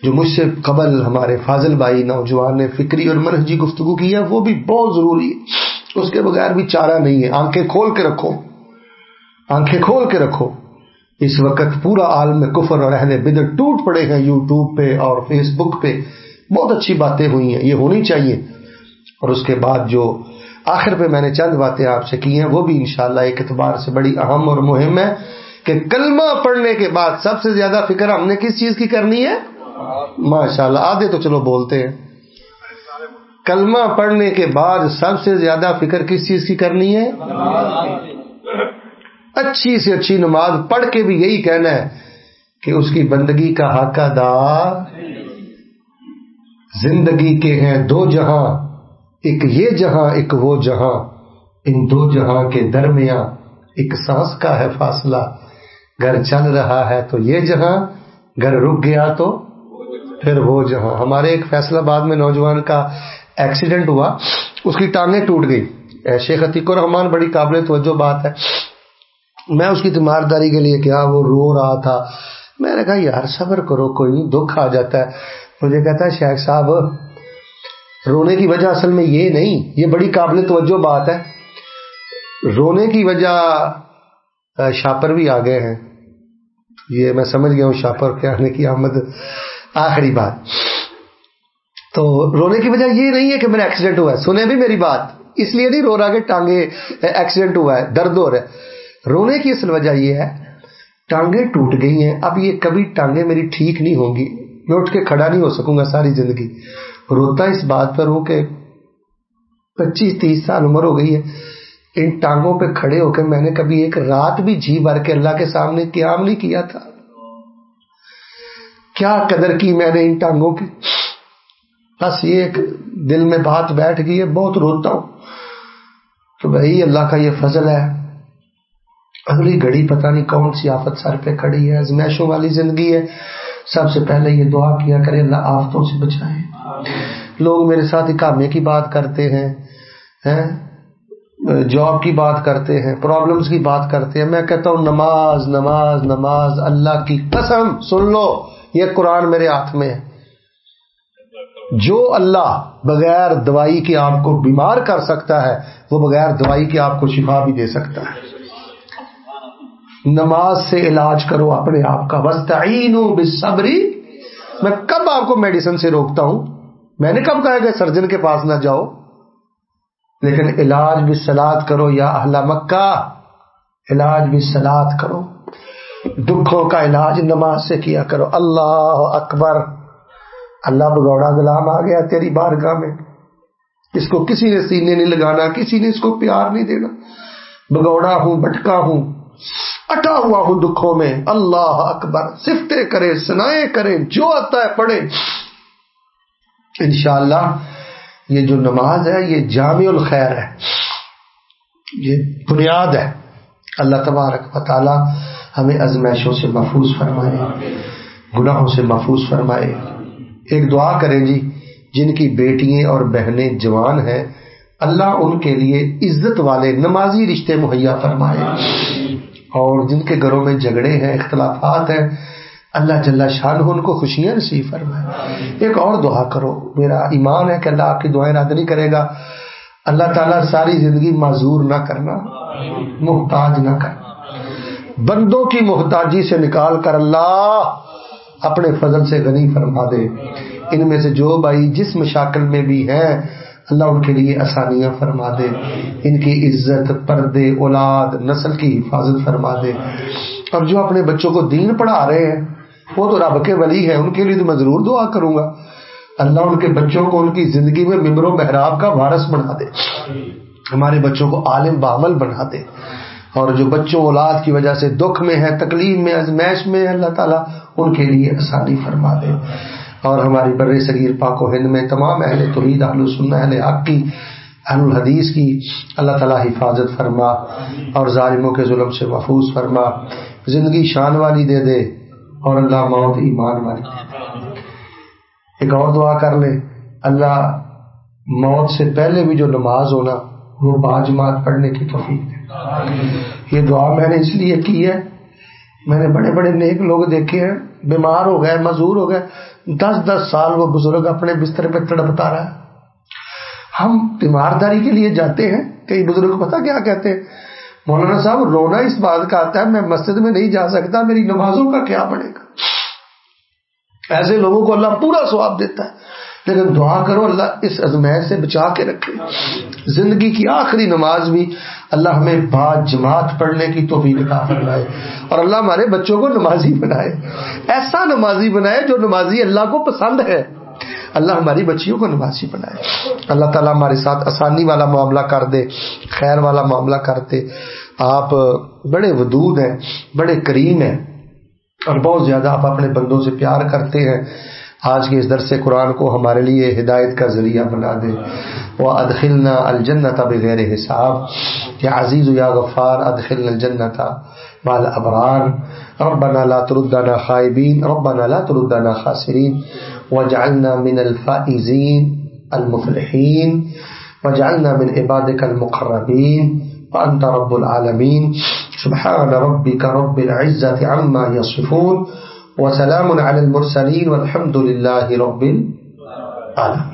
جو مجھ سے قبل ہمارے فاضل بھائی، نوجوان نے فکری اور منہجی گفتگو کی ہے، وہ بھی بہت ضروری ہے۔ اس کے بغیر بھی چارہ نہیں ہے۔ آنکھیں کھول کے رکھو۔ آنکھیں کھول کے رکھو۔ اس وقت پورا عالم کفر اور اہل بدر ٹوٹ پڑے ہیں۔ یوٹیوب پہ اور فیس بک پہ بہت اچھی باتیں ہوئی ہیں۔ یہ ہونی چاہیے۔ اور اس کے بعد جو آخر پہ میں نے چند باتیں آپ سے کی ہیں، وہ بھی انشاءاللہ ایک اعتبار سے بڑی اہم اور مہم ہے کہ کلمہ پڑھنے کے بعد سب سے زیادہ فکر ہم نے کس چیز کی کرنی ہے؟ ماشاء اللہ آدھے تو چلو بولتے ہیں۔ کلمہ پڑھنے کے بعد سب سے زیادہ فکر کس چیز کی کرنی ہے؟ اچھی سے اچھی نماز پڑھ کے بھی یہی کہنا ہے کہ اس کی بندگی کا حق ادا۔ زندگی کے ہیں دو جہاں۔ ایک یہ جہاں ایک وہ جہاں ان دو جہاں کے درمیان ایک سانس کا ہے فاصلہ۔ گھر چل رہا ہے تو یہ جہاں گھر رک گیا تو پھر وہ جہاں ہمارے ایک فیصلہ بعد میں نوجوان کا ایکسیڈنٹ ہوا، اس کی ٹانگیں ٹوٹ گئی۔ شیخ عتیق الرحمان بڑی قابل توجہ بات ہے۔ میں اس کی تیمارداری کے لیے کیا، وہ رو رہا تھا۔ میں نے کہا، یار، صبر کرو، کوئی نہیں، دکھ آ جاتا ہے۔ مجھے کہتا ہے، شیخ صاحب رونے کی وجہ اصل میں یہ نہیں، یہ بڑی قابل توجہ بات ہے۔ رونے کی وجہ شاپر بھی آ گئے ہیں۔ یہ میں سمجھ گیا ہوں، شاپر کے آنے کی آمد آخری بات۔ تو رونے کی وجہ یہ نہیں ہے کہ میرا ایکسیڈنٹ ہوا ہے۔ سنیں بھی میری بات۔ اس لیے نہیں رو رہا کہ ٹانگے ایکسیڈنٹ ہوا ہے، درد ہو رہا ہے۔ رونے کی اصل وجہ یہ ہے، ٹانگیں ٹوٹ گئی ہیں۔ اب یہ کبھی ٹانگیں میری ٹھیک نہیں ہوں گی۔ میں اٹھ کے کھڑا نہیں ہو سکوں گا ساری زندگی۔ روتا اس بات پر ہوں کہ پچیس تیس سال عمر ہو گئی ہے، ان ٹانگوں پہ کھڑے ہو کے میں نے کبھی ایک رات بھی جی بھر کے اللہ کے سامنے قیام نہیں کیا تھا۔ کیا قدر کی میں نے ان ٹانگوں کی؟ بس یہ ایک دل میں بات بیٹھ گئی ہے، بہت روتا ہوں۔ تو بھائی، اللہ کا یہ فضل ہے۔ اگلی گھڑی پتہ نہیں کون سی آفت سر پہ کھڑی ہے، ازمائشوں والی زندگی ہے۔ سب سے پہلے یہ دعا کیا کرے اللہ آفتوں سے بچائے لوگ میرے ساتھ اکامے کی بات کرتے ہیں جاب کی بات کرتے ہیں پرابلمس کی بات کرتے ہیں۔ میں کہتا ہوں، نماز نماز نماز، اللہ کی قسم سن لو، یہ قرآن میرے ہاتھ میں ہے۔ جو اللہ بغیر دوائی کے آپ کو بیمار کر سکتا ہے، وہ بغیر دوائی کے آپ کو شفا بھی دے سکتا ہے۔ نماز سے علاج کرو، اپنے آپ کا۔ وسطین بصبری میں کب آپ کو میڈیسن سے روکتا ہوں؟ میں نے کب کہا کہ سرجن کے پاس نہ جاؤ؟ لیکن علاج بھی سلاد کرو یا اہل مکہ، علاج بھی سلاد کرو۔ دکھوں کا علاج نماز سے کیا کرو؟ اللہ اکبر۔ اللہ بگوڑا غلام آ گیا تیری بارگاہ میں۔ اس کو کسی نے سینے نہیں لگانا، کسی نے اس کو پیار نہیں دینا۔ بگوڑا ہوں بٹکا ہوں، اٹا ہوا ہوں دکھوں میں۔ اللہ اکبر، سفتے کرے سنائے کرے جو آتا ہے پڑھے انشاءاللہ یہ جو نماز ہے، یہ جامع الخیر ہے۔ یہ بنیاد ہے۔ اللہ تبارک و تعالی ہمیں ازمائشوں سے محفوظ فرمائے، گناہوں سے محفوظ فرمائے۔ ایک دعا کریں جی جن کی بیٹیاں اور بہنیں جوان ہیں، اللہ ان کے لیے عزت والے نمازی رشتے مہیا فرمائے۔ اور جن کے گھروں میں جھگڑے ہیں، اختلافات ہیں اللہ جل شان ان کو خوشیاں نصیب فرمائے۔ ایک اور دعا کرو، میرا ایمان ہے کہ اللہ آپ کی دعائیں رد نہیں کرے گا۔ اللہ تعالیٰ ساری زندگی معذور نہ کرنا، محتاج نہ کرنا۔ بندوں کی محتاجی سے نکال کر اللہ اپنے فضل سے غنی فرما دے۔ ان میں سے جو بھائی جس مشاکل میں بھی ہیں، اللہ ان کے لیے آسانیاں فرما دے۔ ان کی عزت، پردے، اولاد، نسل کی حفاظت فرما دے۔ اور جو اپنے بچوں کو دین پڑھا رہے ہیں وہ تو رب کے ولی ہیں، ان کے لیے تو میں ضرور دعا کروں گا۔ اللہ ان کے بچوں کو ان کی زندگی میں ممبر و محراب کا وارث بنا دے۔ ہمارے بچوں کو عالم بعمل بنا دے۔ اور جو بچوں، اولاد کی وجہ سے دکھ میں ہے، تکلیف میں ازمائش میں اللہ تعالیٰ ان کے لیے آسانی فرما دے۔ اور ہماری بر صغیر پاک و ہند میں تمام اہل توحید، اہل سننا اہل حق کی، اہل الحدیث کی اللہ تعالیٰ حفاظت فرما۔ اور ظالموں کے ظلم سے محفوظ فرما۔ زندگی شان والی دے دے۔ اور اللہ موت ایمان والی ایک اور دعا کر لے۔ اللہ موت سے پہلے بھی جو نماز ہونا، وہ باجماعت پڑھنے کی توفیق دے۔ یہ دعا میں نے اس لیے کی ہے۔ میں نے بڑے بڑے نیک لوگ دیکھے ہیں۔ بیمار ہو گئے مزور ہو گئے۔ دس دس سال وہ بزرگ اپنے بستر پہ تڑپتا رہا۔ ہے ہم تیمارداری کے لیے جاتے ہیں۔ کئی بزرگ پتا کیا کہتے ہیں؟ مولانا صاحب، رونا اس بات کا آتا ہے، میں مسجد میں نہیں جا سکتا، میری نمازوں کا کیا پڑے گا؟ ایسے لوگوں کو اللہ پورا سواب دیتا ہے۔ لیکن دعا کرو، اللہ اس ازمائش سے بچا کے رکھے۔ زندگی کی آخری نماز بھی اللہ ہمیں بعد جماعت پڑھنے کی توفیق عطا فرمائے اور اللہ ہمارے بچوں کو نمازی بنائے۔ ایسا نمازی بنائے جو نمازی اللہ کو پسند ہے۔ اللہ ہماری بچیوں کو نمازی بنائے۔ اللہ تعالیٰ ہمارے ساتھ آسانی والا معاملہ کر دے، خیر والا معاملہ کر دے۔ آپ بڑے ودود ہیں، بڑے کریم ہیں اور بہت زیادہ آپ اپنے بندوں سے پیار کرتے ہیں۔ آج کے اس درس قرآن کو ہمارے لیے ہدایت کا ذریعہ بنا دے۔ وہ ادخلنا الجنت بغیر حساب۔ یا عزیز یا غفار ادخلنا الجنت مال ابرار ربنا لا تردنا خائبین ربنا لا تردنا خاسرین وجعلنا من الفائزين المفلحين، وجعلنا من عبادك المقربين، وأنت رب العالمين. سبحان ربك رب العزة عما يصفون، وسلام على المرسلين والحمد لله رب العالمين.